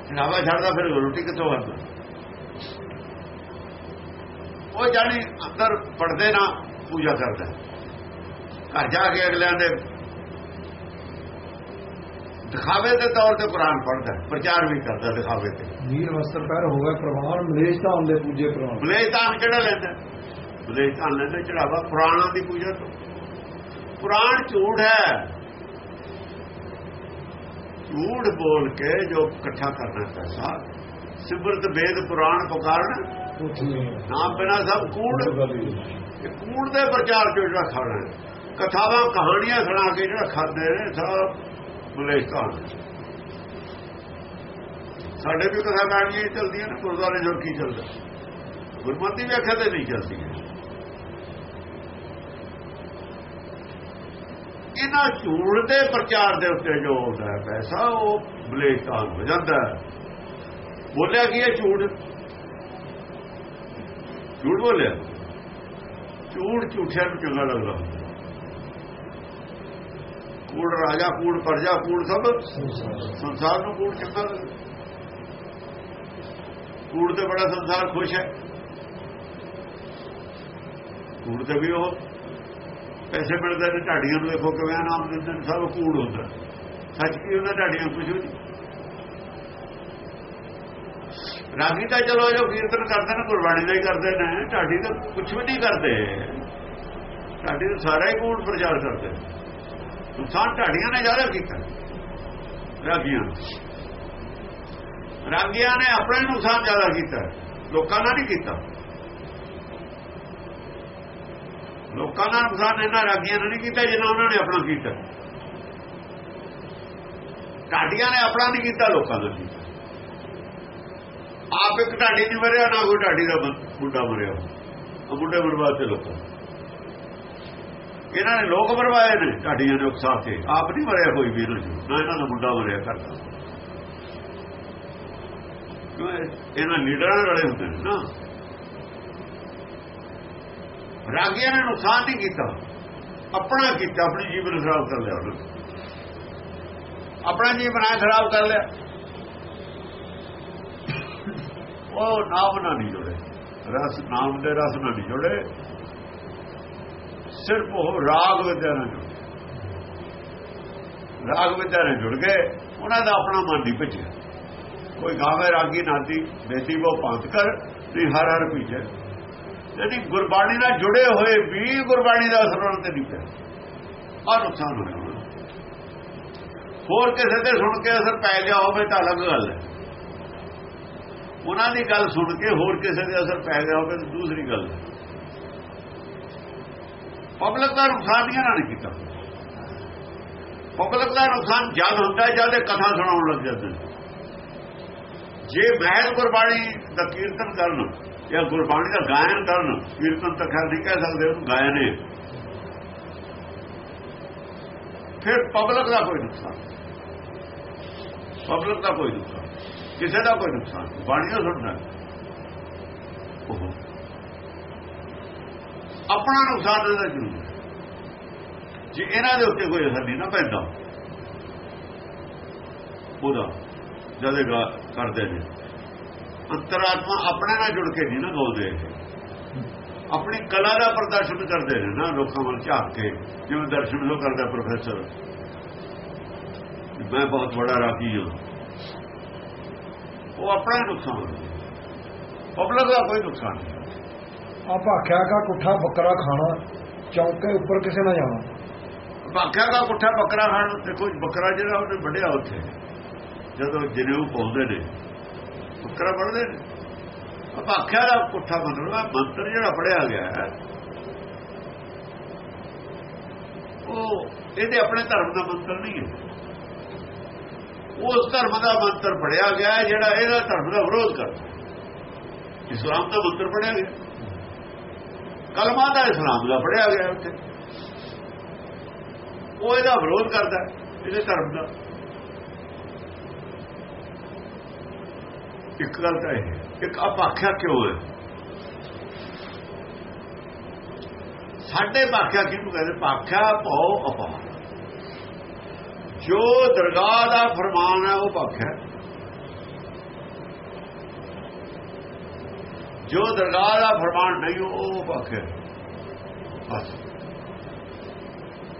Speaker 2: ਚੜਾਵਾ ਛੱਡਦਾ ਫਿਰ ਰੋਟੀ ਕਿੱਥੋਂ ਖਾਂਦਾ ਉਹ ਜਾਨੀ ਅੰਦਰ ਪੜਦੇ ਨਾ ਪੂਜਾ ਕਰਦਾ। ਘਰ ਜਾ ਕੇ ਅਗਲਿਆਂ ਦੇ ਦਿਖਾਵੇ ਦੇ ਤੌਰ ਤੇ ਕੁਰਾਨ ਪੜਦਾ ਪ੍ਰਚਾਰ ਵੀ ਕਰਦਾ ਦਿਖਾਵੇ ਤੇ।
Speaker 1: ਨੀਲ ਵਸਤਰ ਪੈਰ ਹੋਵੇ ਪ੍ਰਵਾਨ ਮਲੇਸ਼ ਧਾਨ ਲੈ ਪੂਜੇ ਪ੍ਰਾਣ
Speaker 2: ਬਲੇਤਾਨ ਕਿਹੜਾ ਲੈਂਦਾ? ਬਲੇਤਾਨ ਲੈਂਦਾ ਚੜਾਵਾ ਪੁਰਾਣਾ ਦੀ ਪੂਜਾ ਤੋਂ। ਪੁਰਾਣ ਝੂਠ ਹੈ। ਝੂਠ ਬੋਲ ਕੇ ਜੋ ਇਕੱਠਾ ਕਰਨਾ ਪੈਸਾ ਸਿਮਰਤ ਵੇਦ ਪੁਰਾਣ ਪੁਕਾਰਨ ਨਾਮ ਬਿਨਾ ਸਭ ਕੂੜ। ਇਹ ਕੂੜ ਦੇ ਪ੍ਰਚਾਰ ਚੋਂ ਜਿਹੜਾ ਖਾਣਾ। ਕਥਾਵਾਂ ਕਹਾਣੀਆਂ ਸੁਣਾ ਕੇ ਜਿਹੜਾ ਖਾਂਦੇ ਨੇ ਸਭ ਬਲੇਤਾਨ ਸਾਡੇ ਵੀ ਕਥਾ ਕਹਾਣੀਆਂ ਹੀ ਚੱਲਦੀਆਂ ਨੇ ਗੁਰਦੁਆਰੇ ਜੋ ਕੀ ਚੱਲਦਾ? ਗੁਰਮਤਿ ਵਿਆਖਿਆ ਤੇ ਨਹੀਂ ਚੱਲਦੀ। ਇਹਨਾਂ ਝੂਠ ਦੇ ਪ੍ਰਚਾਰ ਦੇ ਉੱਤੇ ਜੋ ਹੁੰਦਾ ਹੈ ਪੈਸਾ ਉਹ ਬਲੇਤਾਨ ਹੋ ਜਾਂਦਾ ਬੋਲਿਆ ਕੀ ਹੈ ਝੂਠ? ਝੂਠ ਬੋਲਿਆ? ਝੂਠ ਝੂਠਿਆਂ ਨੂੰ ਚੰਗਾ ਲੱਗਦਾ। ਕੂੜ ਰਾਜਾ, ਕੂੜ ਪਰਜਾ, ਕੂੜ ਸਭ ਸੰਸਾਰ ਨੂੰ ਕੂੜ ਚੰਗਾ ਲੱਗਦਾ। ਕੂੜ ਤੇ ਬੜਾ ਸੰਸਾਰ ਖੁਸ਼ ਹੈ। ਕੂੜ ਤੇ ਵੀ ਉਹ ਪੈਸੇ ਮਿਲਦੇ ਨੇ, ਢਾਡੀਆਂ ਨੂੰ ਦੇਖੋ ਕਿਵੇਂ ਨਾਮ ਦਿੰਦੇ ਨੇ, ਸਭ ਕੂੜ ਹੁੰਦਾ। ਸੱਚ ਕੀ ਹੁੰਦਾ, ਢਾਡੀਆਂ ਕੁਝ ਨਹੀਂ। ਰਾਗੀ ਤਾਂ ਚਲੋ ਜੋ ਕੀਰਤਨ ਕਰਦੇ ਨੇ, ਗੁਰਬਾਣੀ ਦਾ ਹੀ ਕਰਦੇ ਨੇ, ਢਾਡੀ ਤਾਂ ਕੁਝ ਵੀ ਨਹੀਂ ਕਰਦੇ। ਢਾਡੀ ਤਾਂ ਸਾਰਾ ਹੀ ਕੂੜ ਪ੍ਰਚਾਰ ਕਰਦੇ। ਨੁਕਸਾਨ ਢਾਡੀਆਂ ਨੇ ਜ਼ਿਆਦਾ ਕੀਤਾ। ਰਾਗੀਆਂ। ਰਾਗੀਆਂ ਨੇ ਆਪਣਾ ਹੀ ਨੁਕਸਾਨ ਜ਼ਿਆਦਾ ਕੀਤਾ। ਲੋਕਾਂ ਦਾ ਨਹੀਂ ਕੀਤਾ। ਲੋਕਾਂ ਦਾ ਨੁਕਸਾਨ ਇਹਨਾਂ ਰਾਗੀਆਂ ਨੇ ਨਹੀਂ ਕੀਤਾ, ਜਿੰਨਾ ਉਹਨਾਂ ਨੇ ਆਪਣਾ ਕੀਤਾ। ਢਾਡੀਆਂ ਨੇ ਆਪਣਾ ਨਹੀਂ ਕੀਤਾ, ਲੋਕਾਂ ਦਾ ਕੀਤਾ। ਆਪ ਇੱਕ ਢਾਡੀ ਨਹੀਂ ਮਰਿਆ, ਨਾ ਕੋਈ ਢਾਡੀ ਦਾ ਮੁੰਡਾ ਮਰਿਆ ਉਹ ਮੁੰਡੇ ਬਰਬਾਦ ਤੇ ਲੋਕਾਂ ਇਹਨਾਂ ਨੇ ਲੋਕ ਮਰਵਾਏ ਨੇ ਢਾਡੀਆਂ ਨੇ ਉਕਸਾ ਕੇ ਆਪ ਨਹੀਂ ਮਰਿਆ ਕੋਈ ਵੀ ਇਹਨਾਂ ਨਾ ਇਹਨਾਂ ਦਾ ਮੁੰਡਾ ਮਰਿਆ ਕਰਦਾ ਇਹਨਾਂ ਲੀਡਰਾਂ ਨਾਲ ਰਲੇ ਹੁੰਦੇ ਨੇ ਨਾ। ਰਾਗੀਆਂ ਨੇ ਨੁਕਸਾਨ ਨਹੀਂ ਕੀਤਾ। ਆਪਣਾ ਕੀਤਾ, ਆਪਣੀ ਜੀਵਨ ਖਰਾਬ ਕਰ ਲਿਆ ਉਹਨਾਂ। ਆਪਣਾ ਜੀਵਨ ਆ ਖਰਾਬ ਕਰ ਲਿਆ। ਉਹ ਨਾਮ ਨਾਲ ਨਹੀਂ ਜੁੜੇ। ਰਸ, ਨਾਮ ਦੇ ਰਸ ਨਾਲ ਨਹੀਂ ਜੁੜੇ। ਸਿਰਫ ਉਹ ਰਾਗ ਵਿਦਿਆ ਨਾਲ ਜੁੜੇ। ਰਾਗ ਵਿਦਿਆ ਨਾਲ ਜੁੜ ਗਏ, ਉਹਨਾਂ ਦਾ ਆਪਣਾ ਮਨ ਨਹੀਂ ਭਜਿਆ। ਕੋਈ ਗਾਵੇ, ਰਾਗੀ ਨਾਦੀ ਬੇਦੀ ਉਹ ਪੰਥ ਕਰ ਨਹੀਂ ਹਰ ਹਰ ਪੀਛੇ ਯਾਨੀ ਗੁਰਬਾਣੀ ਨਾਲ ਜੁੜੇ ਹੋਏ ਵੀ ਗੁਰਬਾਣੀ ਦਾ ਅਸਰ ਉਹਨਾਂ ਤੇ ਨਹੀਂ ਪਿਆ। ਆ ਨੁਕਸਾਨ ਹੋਇਆ ਹੋਰ ਕਿਸੇ ਤੇ ਸੁਣ ਕੇ ਅਸਰ ਪੈ ਗਿਆ ਹੋਵੇ ਤਾਂ ਅਲੱਗ ਗੱਲ ਹੈ। ਉਹਨਾਂ ਦੀ ਗੱਲ ਸੁਣ ਕੇ ਹੋਰ ਕਿਸੇ ਦੇ ਅਸਰ ਪੈ ਗਿਆ ਹੋਵੇ ਤਾਂ ਦੂਸਰੀ ਗੱਲ ਪਬਲਿਕ ਦਾ ਨੁਕਸਾਨ ਨਹੀਂ ਇਹਨਾਂ ਨੇ ਕੀਤਾ। ਪਬਲਿਕ ਦਾ ਨੁਕਸਾਨ ਜਦ ਹੁੰਦਾ ਜਦ ਇਹ ਕਥਾ ਸੁਣਾਉਣ ਲੱਗ ਜਾਂਦੇ ਜੇ ਮਹਿਲ ਗੁਰਬਾਣੀ ਦਾ ਕੀਰਤਨ ਕਰਨ ਜਾਂ ਗੁਰਬਾਣੀ ਦਾ ਗਾਇਨ ਕਰਨ, ਕੀਰਤਨ ਤਾਂ ਖੈਰ ਨਹੀਂ ਕਹਿ ਸਕਦੇ ਉਹ ਗਾਇਨ ਹੈ। ਫਿਰ ਪਬਲਿਕ ਦਾ ਕੋਈ ਨੁਕਸਾਨ। ਪਬਲਿਕ ਦਾ ਕੋਈ ਨੁਕਸਾਨ। ਕਿਸੇ ਦਾ ਕੋਈ ਨੁਕਸਾਨ ਬਾਣੀ ਦਾ ਸੁਣਦਾ ਆਪਣਾ ਨੁਕਸਾਨ ਇਹਦਾ ਜ਼ਰੂਰ ਜੇ ਇਹਨਾਂ ਦੇ ਉੱਤੇ ਕੋਈ ਅਸਰ ਨਹੀਂ ਨਾ ਪੈਂਦਾ, ਉਹਦਾ ਜਦੇ ਕਰਦੇ ਨੇ, ਅੰਤਰਾਤਮਾ ਆਪਣੇ ਨਾਲ ਜੁੜ ਕੇ ਨਹੀਂ ਨਾ ਗਾਉਂਦੇ ਆਪਣੀ ਕਲਾ ਦਾ ਪ੍ਰਦਰਸ਼ਨ ਕਰਦੇ ਨੇ ਨਾ ਲੋਕਾਂ ਵੱਲ ਝਾਕ ਕੇ, ਜਿਵੇਂ ਦਰਸ਼ਨ ਉਹ ਕਰਦਾ ਪ੍ਰੋਫੈਸਰ। ਮੈਂ ਬਹੁਤ ਵੱਡਾ ਰਾਖੀ ਹਾਂ। ਉਹ ਆਪਣਾ ਨੁਕਸਾਨ ਪਬਲਿਕ ਦਾ ਕੋਈ ਨੁਕਸਾਨ ਨਹੀਂ।
Speaker 1: ਆ ਭਾਖਿਆ ਦਾ ਕੁੱਠਾ ਬੱਕਰਾ ਖਾਣਾ ਚੌਂਕੇ ਉੱਪਰ ਕਿਸੇ ਨਾ ਜਾਣਾ।
Speaker 2: ਭਾਖਿਆ ਦਾ ਕੁੱਠਾ ਬੱਕਰਾ ਖਾਣ ਤੇ ਕੋਈ ਬੱਕਰਾ ਜਿਹੜਾ ਉਹਨੇ ਵੱਢਿਆ ਉੱਥੇ। ਜਦੋਂ ਜਨੇਊ ਪਾਉਂਦੇ ਨੇ ਬੱਕਰਾ ਵੱਢਦੇ ਨੇ। ਭਾਖਿਆ ਦਾ ਕੁੱਠਾ ਮਤਲਬ ਮੰਤਰ ਜਿਹੜਾ ਪੜਿਆ ਗਿਆ ਹੈ ਉਹ ਇਹਦੇ ਆਪਣੇ ਧਰਮ ਦਾ ਮੰਤਰ ਨਹੀਂ ਹੈ। ਉਸ ਧਰਮ ਦਾ ਮੰਤਰ ਪੜਿਆ ਗਿਆ ਜਿਹੜਾ ਇਹਦਾ ਧਰਮ ਦਾ ਵਿਰੋਧ ਕਰਦਾ ਇਸਲਾਮ ਦਾ ਮੰਤਰ ਪੜਿਆ ਗਿਆ। ਕਲਮਾ ਦਾ ਇਸਲਾਮ ਦਾ ਪੜਿਆ ਗਿਆ ਉੱਥੇ। ਉਹ ਇਹਦਾ ਵਿਰੋਧ ਕਰਦਾ ਇਹਦੇ ਧਰਮ ਦਾ। ਇੱਕ ਗੱਲ ਤਾਂ ਇਹ ਇੱਕ ਅਪਾਖਿਆ ਕਿਉਂ ਹੈ? ਸਾਡੇ ਭਾਖਿਆ ਕਿਹਨੂੰ ਕਹਿੰਦੇ? ਭਾਖਿਆ ਭਉ ਅਪਾ ਜੋ ਦਰਗਾਹ ਦਾ ਫਰਮਾਨ ਹੈ, ਉਹ ਪੱਖ ਹੈ। ਜੋ ਦਰਗਾਹ ਦਾ ਫਰਮਾਨ ਨਹੀਂ, ਉਹ ਭਾਖਿਆ ਬਸ।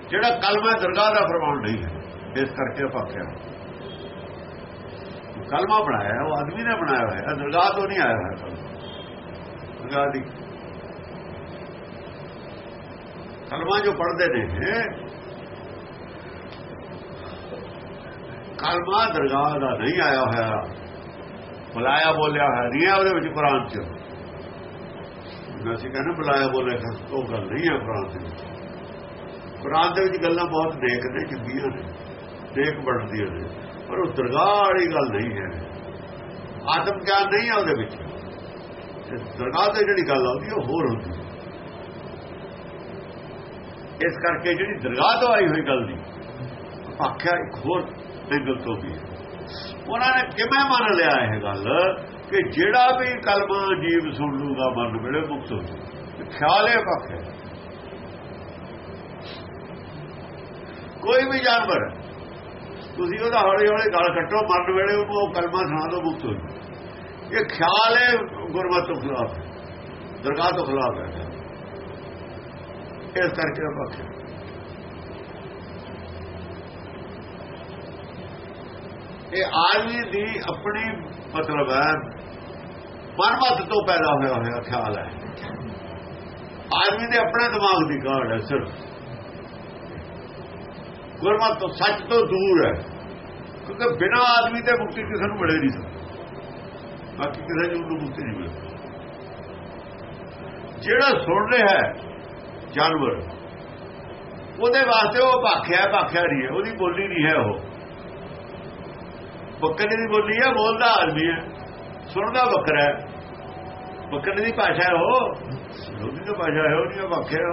Speaker 2: ਜਿਹੜਾ ਕਲਮਾ ਦਰਗਾਹ ਦਾ ਫਰਮਾਨ ਨਹੀਂ ਹੈ। ਇਸ ਕਰਕੇ ਭਾਖਿਆ ਕਲਮਾ ਬਣਾਇਆ ਉਹ ਆਦਮੀ ਨੇ ਬਣਾਇਆ ਹੋਇਆ ਦਰਗਾਹ ਤੋਂ ਨਹੀਂ ਆਇਆ ਹੈ ਦਰਗਾਹ ਦੀ। ਕਲਮਾ ਜੋ ਪੜ੍ਹਦੇ ਨੇ ਕਲਮਾ ਦਰਗਾਹ ਦਾ ਨਹੀਂ ਆਇਆ ਹੋਇਆ। ਬੁਲਾਇਆ ਬੋਲਿਆ ਹੈ ਨਹੀਂ ਹੈ ਉਹਦੇ ਵਿੱਚ ਕੁਰਾਨ ਚ। ਅਸੀਂ ਕਹਿੰਦੇ ਬੁਲਾਇਆ ਬੋਲਿਆ ਉਹ ਗੱਲ ਨਹੀਂ ਹੈ ਕੁਰਾਨ ਦੇ ਵਿੱਚ। ਕੁਰਾਨ ਦੇ ਵਿੱਚ ਗੱਲਾਂ ਬਹੁਤ ਨੇਕ ਨੇ, ਚੰਗੀਆਂ ਨੇ, ਨੇਕ ਬਣਦੀਆਂ ਨੇ, ਪਰ ਉਹ ਦਰਗਾਹ ਵਾਲੀ ਗੱਲ ਨਹੀਂ ਹੈ। ਆਤਮ ਗਿਆਨ ਨਹੀਂ ਹੈ ਉਹਦੇ ਵਿੱਚ। ਦਰਗਾਹ ਤੇ ਜਿਹੜੀ ਗੱਲ ਆਉਂਦੀ ਉਹ ਹੋਰ ਹੁੰਦੀ ਇਸ ਕਰਕੇ ਜਿਹੜੀ ਦਰਗਾਹ ਤੋਂ ਆਈ ਹੋਈ ਗੱਲ ਦੀ ਆਖਿਆ ਇੱਕ ਹੋਰ ਐਂਗਲ ਤੋਂ ਵੀ ਉਹਨਾਂ ਨੇ ਕਿਵੇਂ ਮੰਨ ਲਿਆ ਇਹ ਗੱਲ ਕਿ ਜਿਹੜਾ ਵੀ ਕਲਮਾ ਜੀਵ ਸੁਣ ਲੂਗਾ ਮਨ ਵੇਲੇ ਮੁਕਤ ਹੋ ਜਾਊ ਖਿਆਲ ਹੈ ਪੱਖ ਹੈ ਕੋਈ ਵੀ ਜਾਨਵਰ, ਤੁਸੀਂ ਉਹਦਾ ਹੌਲੀ ਹੌਲੀ ਗਲ ਕੱਟੋ ਮਰਨ ਵੇਲੇ ਉਹਨੂੰ ਉਹ ਕਲਮਾ ਸੁਣਾ ਦੋ ਮੁਕਤ ਹੋ ਜਾਊ। ਇਹ ਖਿਆਲ ਹੈ ਗੁਰਮਤਿ ਤੋਂ ਖਿਲਾਫ ਦਰਗਾਹ ਤੋਂ ਖਿਲਾਫ ਹੈ ਇਸ ਕਰਕੇ ਆਪਾਂ ਆਖਿਆ। ਇਹ ਆਦਮੀ ਦੀ ਆਪਣੀ ਮਤਲਬ ਹੈ, ਮਨਮਤ ਤੋਂ ਪੈਦਾ ਹੋਇਆ ਹੋਇਆ ਖਿਆਲ ਹੈ। ਆਦਮੀ ਦੇ ਆਪਣੇ ਦਿਮਾਗ ਦੀ ਕਾਢ ਹੈ ਸਿਰਫ। ਗੁਰਮਤ ਤੋਂ ਸੱਚ ਤੋਂ ਦੂਰ ਹੈ। ਕਿਉਂਕਿ ਬਿਨਾਂ ਆਦਮੀ ਤੇ ਮੁਕਤੀ ਕਿਸੇ ਨੂੰ ਮਿਲੇ ਨਹੀਂ ਸਕਦੀ। ਬਾਕੀ ਕਿਸੇ ਨੂੰ ਮੁਕਤੀ ਨਹੀਂ ਮਿਲਦੀ। ਜਿਹੜਾ ਸੁਣ ਰਿਹਾ ਹੈ, ਜਾਨਵਰ, ਉਹਦੇ ਵਾਸਤੇ ਉਹ ਭਾਖਿਆ ਭਾਖਿਆ ਨਹੀਂ ਹੈ, ਉਹਦੀ ਬੋਲੀ ਨਹੀਂ ਹੈ ਉਹ। ਬੱਕਰੇ ਦੀ ਬੋਲੀ ਹੈ ਬੋਲਦਾ ਆਦਮੀ ਹੈ ਸੁਣਦਾ ਬੱਕਰਾ ਹੈ। ਬੱਕਰੇ ਦੀ ਭਾਸ਼ਾ ਹੈ ਉਹ। ਉਹਦੀ ਤਾਂ ਭਾਸ਼ਾ ਹੈ ਉਹਦੀ ਭਾਖਿਆ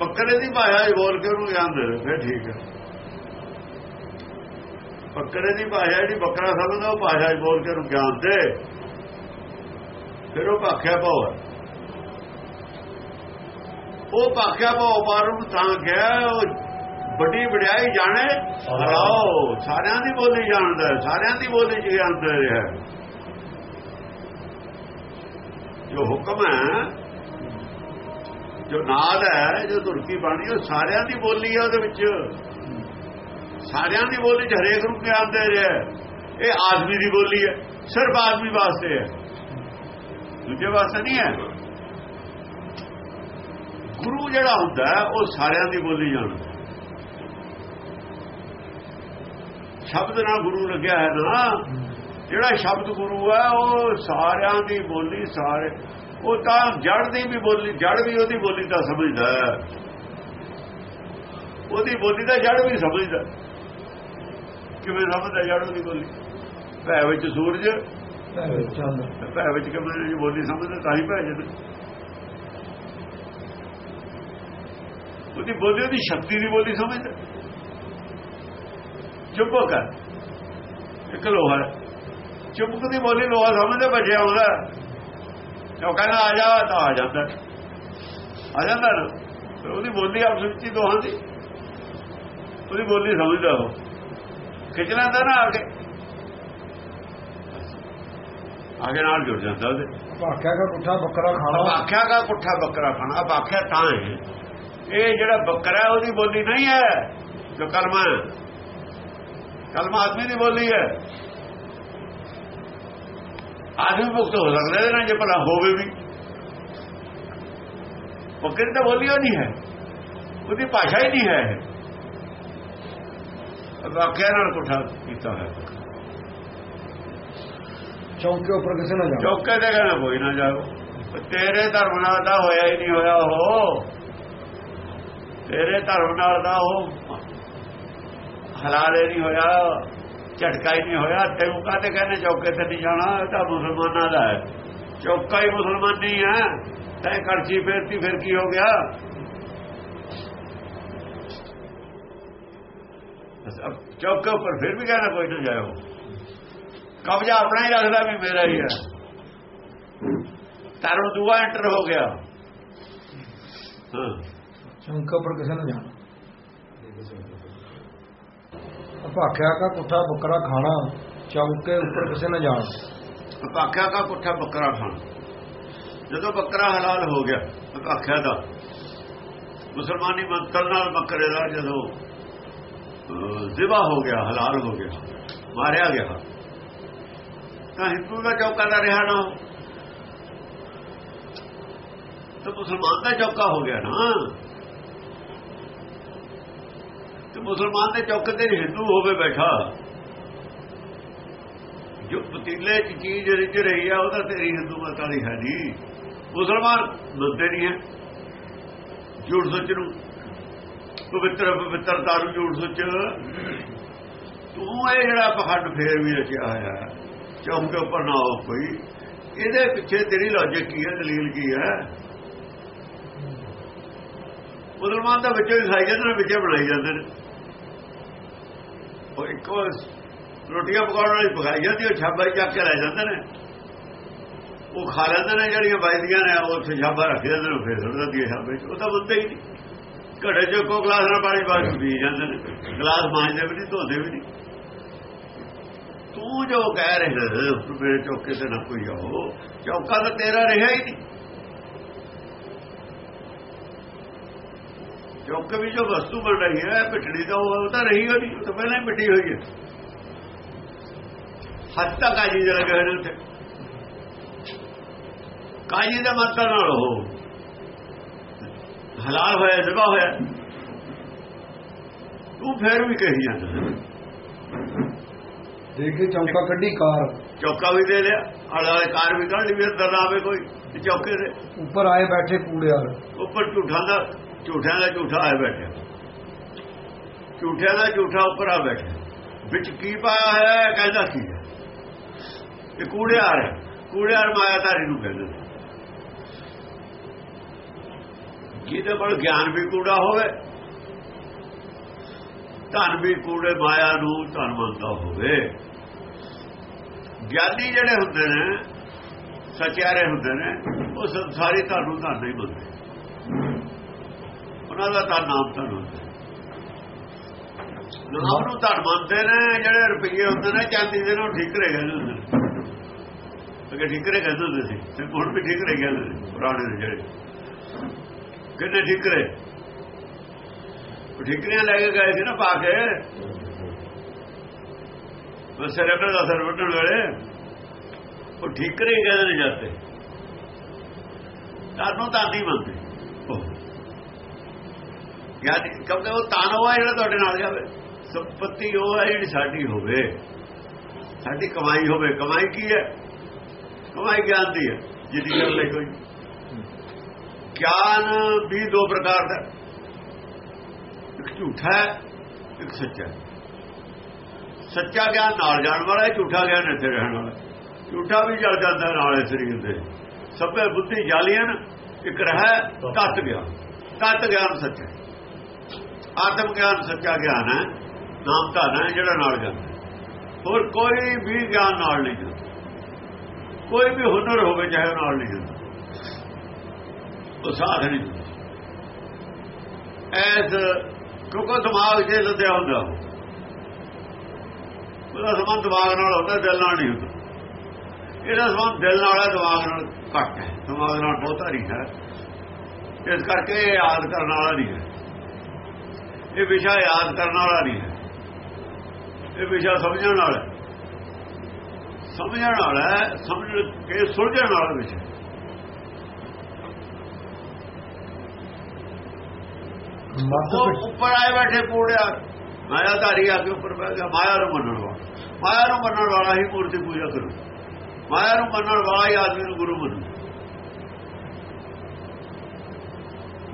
Speaker 2: ਬੱਕਰੇ ਦੀ ਭਾਸ਼ਾ ਹੀ ਬੋਲ ਕੇ ਉਹਨੂੰ ਗਿਆਨ ਦੇ ਫਿਰ ਠੀਕ ਹੈ ਬੱਕਰੇ ਦੀ ਭਾਸ਼ਾ ਜਿਹੜੀ ਬੱਕਰਾ ਸਮਝਦਾ, ਉਹ ਭਾਸ਼ਾ ਹੀ ਬੋਲ ਕੇ ਉਹਨੂੰ ਗਿਆਨ ਦੇ। ਫਿਰ ਉਹ ਭਾਖਿਆ ਭਾਵ ਉਹ ਭਾਖਿਆ ਭਾਵ ਮਾਰੂ ਨੂੰ ਤਾਂ ਗਿਆ ਉਹ ਵੱਡੀ ਵਡਿਆਈ ਜਾਣੇ? ਹਰਾਓ ਸਾਰਿਆਂ ਦੀ ਬੋਲੀ ਜਾਣਦਾ ਹੈ, ਸਾਰਿਆਂ ਦੀ ਬੋਲੀ ਚ ਗਿਆਨ ਦੇ ਰਿਹਾ ਹੈ। ਜੋ ਹੁਕਮ ਹੈ ਜੋ ਨਾਦ ਹੈ ਜੋ ਤੁਰਕੀ ਬਾਣੀ ਉਹ ਸਾਰਿਆਂ ਦੀ ਬੋਲੀ ਹੈ ਉਹਦੇ ਵਿੱਚ। ਸਾਰਿਆਂ ਦੀ ਬੋਲੀ ਚ ਹਰੇਕ ਨੂੰ ਗਿਆਨ ਦੇ ਰਿਹਾ। ਇਹ ਆਦਮੀ ਦੀ ਬੋਲੀ ਹੈ ਸਿਰਫ ਆਦਮੀ ਵਾਸਤੇ ਹੈ। ਦੂਜੇ ਵਾਸਤੇ ਨਹੀਂ ਹੈ। ਗੁਰੂ ਜਿਹੜਾ ਹੁੰਦਾ ਉਹ ਸਾਰਿਆਂ ਦੀ ਬੋਲੀ ਜਾਣਦਾ ਸ਼ਬਦ ਨਾਲ ਗੁਰੂ ਲੱਗਿਆ ਹੈ ਨਾ। ਜਿਹੜਾ ਸ਼ਬਦ ਗੁਰੂ ਹੈ ਉਹ ਸਾਰਿਆਂ ਦੀ ਬੋਲੀ ਸਾਰੇ ਉਹ ਤਾਂ ਜੜ ਦੀ ਵੀ ਬੋਲੀ ਜੜ ਵੀ ਉਹਦੀ ਬੋਲੀ ਤਾਂ ਸਮਝਦਾ ਉਹਦੀ ਬੋਲੀ ਦਾ ਜੜ ਵੀ ਸਮਝਦਾ ਕਿਵੇਂ ਸਮਝਦਾ ਜੜ ਉਹਦੀ ਬੋਲੀ? ਭੈ ਵਿੱਚ ਸੂਰਜ
Speaker 1: ਚੰਦ।
Speaker 2: ਭੈ ਵਿੱਚ ਕਿਵੇਂ ਬੋਲੀ ਸਮਝਦਾ ਤਾਂ ਹੀ ਭੈ ਜਦ ਉਹਦੀ ਬੋਲੀ ਉਹਦੀ ਸ਼ਕਤੀ ਦੀ ਬੋਲੀ ਸਮਝਦਾ ਚੁੱਪਕ ਹੈ ਇੱਕ ਲੋਹਾ। ਹੈ। ਚੁੱਪਕ ਦੀ ਬੋਲੀ ਲੋਹਾ ਸਮਝਦਾ ਬਚਿਆ ਹੁੰਦਾ ਉਹ ਕਹਿੰਦਾ ਆ ਜਾ ਤਾਂ ਆ ਜਾਂਦਾ। ਆ ਜਾਂਦਾ ਨਾ। ਉਹਦੀ ਬੋਲੀ ਆਪਸ ਵਿੱਚ ਦੋਹਾਂ ਦੀ। ਉਹਦੀ ਬੋਲੀ ਸਮਝਦਾ ਉਹ। ਖਿੱਚ ਲੈਂਦਾ ਨਾ ਆ ਕੇ। ਆਗੇ ਨਾਲ ਜੁੜ ਜਾਂਦਾ ਉਹਦੇ।
Speaker 1: ਭਾਖਿਆ ਦਾ ਪੁੱਠਾ ਬੱਕਰਾ ਖਾਣਾ।
Speaker 2: ਬਾਖਿਆ ਦਾ ਪੁੱਠਾ ਬੱਕਰਾ ਖਾਣਾ। ਬਾਖਿਆ ਤਾਂ ਹੈ। ਇਹ ਜਿਹੜਾ ਬੱਕਰਾ ਉਹਦੀ ਬੋਲੀ ਨਹੀਂ ਹੈ ਜੋ ਕਲਮਾ ਹੈ। ਕਲਮਾ ਆਦਮੀ ਦੀ ਬੋਲੀ ਹੈ। ਆਦਮੀ ਮੁਕਤ ਹੋ ਸਕਦਾ ਹੈ ਨਾ ਜੇ ਭਲਾ ਹੋਵੇ ਵੀ। ਬੱਕਰੀ ਤਾਂ ਬੋਲੀ ਉਹ ਨਹੀਂ ਹੈ। ਉਹਦੀ ਭਾਸ਼ਾ ਹੀ ਨਹੀਂ ਹੈ ਵਾਕਿਆ ਨਾਲ ਪੁੱਠਾ ਕੀਤਾ ਹੈ।
Speaker 1: ਚੌਂਕੇ ਉੱਪਰ ਕਿਸੇ ਨਾ ਜਾਓ।
Speaker 2: ਚੌਕੇ ਤੇ ਕਹਿੰਦਾ ਕੋਈ ਨਾ ਜਾਓ। ਤੇਰੇ ਧਰਮ ਨਾਲ ਤਾਂ ਹੋਇਆ ਹੀ ਨਹੀਂ ਹੋਇਆ ਉਹ। ਤੇਰੇ ਧਰਮ ਨਾਲ ਤਾਂ ਉਹ ਹਲਾਲੇ ਨਹੀਂ ਹੋਇਆ, ਝਟਕਾ ਹੀ ਨਹੀਂ ਹੋਇਆ। ਤੈਨੂੰ ਕਾਹਤੇ ਕਹਿੰਦੇ ਚੌਕੇ ਤੇ ਨਹੀਂ ਜਾਣਾ? ਇਹ ਤਾਂ ਮੁਸਲਮਾਨਾਂ ਦਾ ਹੈ। ਚੌਕਾ ਹੀ ਮੁਸਲਮਾਨ ਨਹੀਂ ਹੈ। ਤੈ ਕਰਚੀ ਫੇਰਤੀ, ਫਿਰ ਕੀ ਹੋ ਗਿਆ? ਚੌਕੇ ਉੱਪਰ ਫਿਰ ਵੀ ਕਹਿੰਦਾ ਕੋਈ ਨਾ ਜਾਇਓ। ਕਬਜ਼ਾ ਆਪਣਾ ਹੀ ਰੱਖਦਾ ਵੀ ਮੇਰਾ ਹੀ ਹੈ। ਤਾਰੋਂ ਦੂਆ ਐਂਟਰ ਹੋ ਗਿਆ। ਹਾਂ।
Speaker 1: ਚੌਂਕੇ ਉੱਪਰ ਕਿਸੇ ਨੂੰ ਜਾਣਾ। ਭਾਖਿਆ ਦਾ ਪੁੱਠਾ ਬੱਕਰਾ ਖਾਣਾ, ਚੌਂਕੇ ਉੱਪਰ ਕਿਸੇ ਨਾ ਜਾਣਾ।
Speaker 2: ਭਾਖਿਆ ਦਾ ਪੁੱਠਾ ਬੱਕਰਾ ਖਾਣ। ਜਦੋਂ ਬੱਕਰਾ ਹਲਾਲ ਹੋ ਗਿਆ, ਭਾਖਿਆ ਦਾ, ਮੁਸਲਮਾਨੀ ਮੰਤਰ ਨਾਲ ਬੱਕਰੇ ਦਾ ਜਦੋਂ ਜ਼ਿਬਾ ਹੋ ਗਿਆ, ਹਲਾਲ ਹੋ ਗਿਆ, ਮਾਰਿਆ ਗਿਆ, ਤਾਂ ਹਿੰਦੂ ਦਾ ਚੌਕਾ ਦਾ ਰਿਹਾ ਨਾ। ਤਾਂ ਮੁਸਲਮਾਨ ਦਾ ਚੌਕਾ ਹੋ ਗਿਆ ਨਾ ਤੇ ਮੁਸਲਮਾਨ ਦੇ ਚੌਕੇ ਤੇ ਹਿੰਦੂ ਹੋਵੇ ਬੈਠਾ। ਜੋ ਪਤੀਲੇ 'ਚ ਚੀਜ਼ ਰਿੱਝ ਰਹੀ ਆ ਉਹਦਾ ਤੇਰੀ ਹਿੰਦੂ ਮਤ ਵਾਲੀ ਹੈ ਨਹੀਂ ਮੁਸਲਮਾਨ ਮੰਨਦੇ ਨਹੀਂ ਹੈ। ਝੂਠ ਸੱਚ ਨੂੰ। ਪਵਿੱਤਰ ਪਵਿੱਤਰਤਾ ਨੂੰ ਝੂਠ ਸੱਚ। ਤੂੰ ਇਹ ਜਿਹੜਾ ਪਖੰਡ ਫੇਰ ਵੀ ਰਚਿਆ ਹੋਇਆ ਹੈ ਚੌਂਕੇ ਉੱਪਰ ਨਾ ਹੋ ਕੋਈ। ਇਹਦੇ ਪਿੱਛੇ ਤੇਰੀ ਲੌਜਿਕ ਕੀ ਹੈ, ਦਲੀਲ ਕੀ ਹੈ? ਮੁਸਲਮਾਨ ਦਾ ਵਿੱਚੋਂ ਹੀ ਖਾਈ ਜਾਂਦੇ ਨੇ, ਵਿੱਚੇ ਬਣਾਈ ਜਾਂਦੇ ਨੇ। ਉਹ ਰੋਟੀਆਂ ਪਕਾਉਣ ਵਾਲੀ ਪਕਾਈ ਜਾਂਦੀ, ਉਹ ਛਾਬਾ ਚੱਕ ਕੇ ਲੈ ਜਾਂਦੇ ਨੇ। ਉਹ ਖਾ ਲੈਂਦੇ ਨੇ ਜਿਹੜੀਆਂ ਵੱਜਦੀਆਂ ਨੇ, ਉਹ ਉੱਥੇ ਛਾਬਾ ਰੱਖ ਜਾਂਦੇ ਨੇ ਫੇਰ ਸੁੱਟ ਦਿੰਦੀ ਹੈ ਛਾਬੇ 'ਚ। ਉਹ ਤਾਂ ਬੰਦੇ ਹੀ ਨਹੀਂ। ਘੜੇ ਚ ਕੋ ਗਲਾਸ ਨਾਲ ਪਾਣੀ ਪਾ ਕੇ ਪੀ ਜਾਂਦੇ ਨੇ। ਗਲਾਸ ਮਾਂਜਦੇ ਵੀ ਨਹੀਂ, ਧੋਦੇ ਵੀ ਨਹੀਂ। ਤੂੰ ਜੋ ਕਹਿ ਰਿਹਾ ਮੇਰੇ ਚੌਕੇ ਤੇ ਨਾ ਕੋਈ ਆਓ। ਚੌਕਾ ਤਾਂ ਤੇਰਾ ਰਿਹਾ ਹੀ ਨਹੀਂ। ਚੌਕੇ ਵੀ ਜੋ ਵਸਤੂ ਬਣ ਰਹੀ ਹੈ ਪਿੱਟੜੀ ਤਾਂ ਉਹ ਤਾਂ ਰਹੀ ਹੋ ਨਹੀਂ ਉਹ ਤਾਂ ਪਹਿਲਾਂ ਹੀ ਮਿੱਟੀ ਹੋਈ ਹੈ। ਹੱਦ ਤੱਕ ਦੇ ਲੱਗੇ ਹੋਏ ਨੇ ਉੱਥੇ। ਕਾਜੀ ਦਾ ਮਤਲਬ ਨਾਲ ਉਹ ਹਲਾਲ ਹੋਇਆ ਜ਼ਬਾ ਹੋਇਆ। ਤੂੰ ਫੇਰ ਵੀ ਕਹੀ ਜਾਂਦਾ।
Speaker 1: ਦੇਖ ਚੌਂਕਾ ਕੱਢੀ ਕਾਰ।
Speaker 2: ਚੌਕਾ ਵੀ ਦੇ ਲਿਆ ਆਲੇ ਕਾਰ ਵੀ ਕੱਢ ਲਈ ਵੀ ਆਵੇ ਕੋਈ ਚੌਕੇ ਦੇ।
Speaker 1: ਉੱਪਰ ਆਏ ਬੈਠੇ ਕੂੜਿਆਰ
Speaker 2: ਉੱਪਰ ਝੂਠਾਂ ਦਾ ਝੂਠਿਆਂ ਦਾ ਝੂਠਾ ਆਇਆ ਬੈਠਾ। ਝੂਠਿਆਂ ਦਾ ਝੂਠਾ ਉੱਪਰ ਆ ਬੈਠਾ। ਵਿੱਚ ਕੀ ਪਾਇਆ ਹੈ, ਕਹਿੰਦਾ ਕੀ ਹੈ ਇਹ ਕੂੜਿਆਰ ਹੈ। ਕੂੜਿਆਰ ਮਾਇਆਧਾਰੀ ਨੂੰ ਕਹਿੰਦੇ ਨੇ। ਜਿਹਦੇ ਕੋਲ ਗਿਆਨ ਵੀ ਕੂੜਾ ਹੋਵੇ, ਧਨ ਵੀ ਕੂੜੇ, ਮਾਇਆ ਨੂੰ ਧਨ ਮੰਨਦਾ ਹੋਵੇ। ਗਿਆਨੀ ਜਿਹੜੇ ਹੁੰਦੇ ਨੇ, ਸਚਿਆਰੇ ਹੁੰਦੇ ਨੇ, ਉਹ ਸੰਸਾਰੀ ਧਨ ਨੂੰ ਧਨ ਨਹੀਂ ਮੰਨਦੇ। ਉਹਨਾਂ ਦਾ ਤਾਂ ਨਾਮ ਧਨ ਹੁੰਦਾ ਨਾਮ ਨੂੰ ਧਨ ਮੰਨਦੇ ਨੇ, ਜਿਹੜੇ ਰੁਪਈਏ ਹੁੰਦੇ ਨੇ, ਚਾਂਦੀ ਦੇ ਨੂੰ ਠੀਕ ਕਹਿੰਦੇ ਹੁੰਦੇ ਨੇ। ਅਗੇ ਠੀਕਰੇ ਕਹਿੰਦੇ ਹੁੰਦੇ ਸੀ, ਤੇ ਹੁਣ ਵੀ ਠੀਕਰੇ ਕਹਿੰਦੇ ਨੇ, ਪੁਰਾਣੇ ਦੇ ਜਿਹੜੇ। ਕਿੰਨੇ ਠੀਕਰੇ ਉਹ ਠੀਕਰੀਆਂ ਲੈ ਕੇ ਗਏ ਸੀ ਨਾ ਪਾ ਕੇ। ਬਸ ਸਿਰੇ ਦਾ ਸਰ ਵੱਢਣ ਵਾਲੇ ਉਹ ਠੀਕਰੇ ਕਹਿੰਦੇ ਨੇ ਜਾਂਦੇ ਤਾਨੂੰ ਤਾਂ ਨਹੀਂ ਮੰਨਦੇ। ਯਾਨੀ ਕਿਉਂਕਿ ਉਹ ਤਾਨੋ ਆ ਜਿਹੜਾ ਤੁਹਾਡੇ ਨਾਲ ਜਾਵੇ। ਸੰਪਤੀ ਉਹ ਹੈ ਜਿਹੜੀ ਸਾਡੀ ਹੋਵੇ। ਸਾਡੀ ਕਮਾਈ ਹੋਵੇ। ਕਮਾਈ ਕੀ ਹੈ? ਕਮਾਈ ਗਿਆਨ ਦੀ ਹੈ, ਜਿਹਦੀ ਗੱਲ ਨਹੀਂ ਕੋਈ ਗਿਆਨ ਵੀ ਦੋ ਪ੍ਰਕਾਰ ਦਾ ਇੱਕ ਝੂਠਾ ਹੈ, ਇੱਕ ਸੱਚਾ ਹੈ। ਸੱਚਾ ਗਿਆਨ ਨਾਲ ਜਾਣ ਵਾਲਾ ਹੈ, ਝੂਠਾ ਗਿਆਨ ਇੱਥੇ ਰਹਿਣ ਵਾਲਾ ਝੂਠਾ ਵੀ ਜਲ ਜਾਂਦਾ ਨਾਲੇ ਸਰੀਰ ਦੇ। ਸਭੇ ਬੁੱਧੀ ਜਾਲੀਆਂ ਇੱਕ ਰਹਿ ਤਤ ਗਿਆਨ। ਤਤ ਗਿਆਨ ਸੱਚਾ ਆਤਮ ਗਿਆਨ ਸੱਚਾ ਗਿਆਨ ਹੈ, ਨਾਮ ਤਾਂ ਹੈ, ਜਿਹੜਾ ਨਾਲ ਜਾਂਦਾ ਹੋਰ ਕੋਈ ਵੀ ਗਿਆਨ ਨਾਲ ਨਹੀਂ ਜਾਂਦਾ। ਕੋਈ ਵੀ ਹੁਨਰ ਹੋਵੇ, ਚਾਹੇ ਨਾਲ ਨਹੀਂ ਜਾਂਦਾ। ਉਹ ਸਾਧ ਨਹੀਂ ਐਸ ਕਿਉਂਕਿ ਦਿਮਾਗ 'ਚ ਲੱਦਿਆ ਹੁੰਦਾ ਉਹਦਾ ਸੰਬੰਧ ਦਿਮਾਗ ਨਾਲ ਹੁੰਦਾ, ਦਿਲ ਨਾਲ ਨਹੀਂ ਹੁੰਦਾ। ਇਹਦਾ ਸੰਬੰਧ ਦਿਲ ਨਾਲ ਹੈ, ਦਿਮਾਗ ਨਾਲ ਘੱਟ ਹੈ। ਦਿਮਾਗ ਨਾਲ ਬਹੁਤਾ ਨਹੀਂ ਹੈ। ਇਸ ਕਰਕੇ ਇਹ ਯਾਦ ਕਰਨ ਵਾਲਾ ਨਹੀਂ ਹੈ। ਇਹ ਵਿਸ਼ਾ ਯਾਦ ਕਰਨ ਵਾਲਾ ਨਹੀਂ ਹੈ। ਇਹ ਵਿਸ਼ਾ ਸਮਝਣ ਵਾਲਾ ਸਮਝਣ ਵਾਲਾ ਸਮਝ ਕੇ ਸੁਲਝਣ ਵਾਲਾ ਵਿਸ਼ਾ
Speaker 1: ਮੱਤ
Speaker 2: ਉਹ ਉੱਪਰ ਆਏ ਬੈਠੇ ਕੂੜਿਆ। ਮਾਇਆ ਧਾਰੀ ਆ ਕੇ ਉੱਪਰ ਬਹਿ ਗਿਆ। ਮਾਇਆ ਨੂੰ ਮੰਨਣ ਵਾਲਾ। ਮਾਇਆ ਨੂੰ ਮੰਨਣ ਵਾਲਾ ਹੀ ਮੂਰਤੀ ਪੂਜਾ ਕਰੂ। ਮਾਇਆ ਨੂੰ ਮੰਨਣ ਵਾਲਾ ਹੀ ਆਦਮੀ ਨੂੰ ਗੁਰੂ ਮੰਨੂ।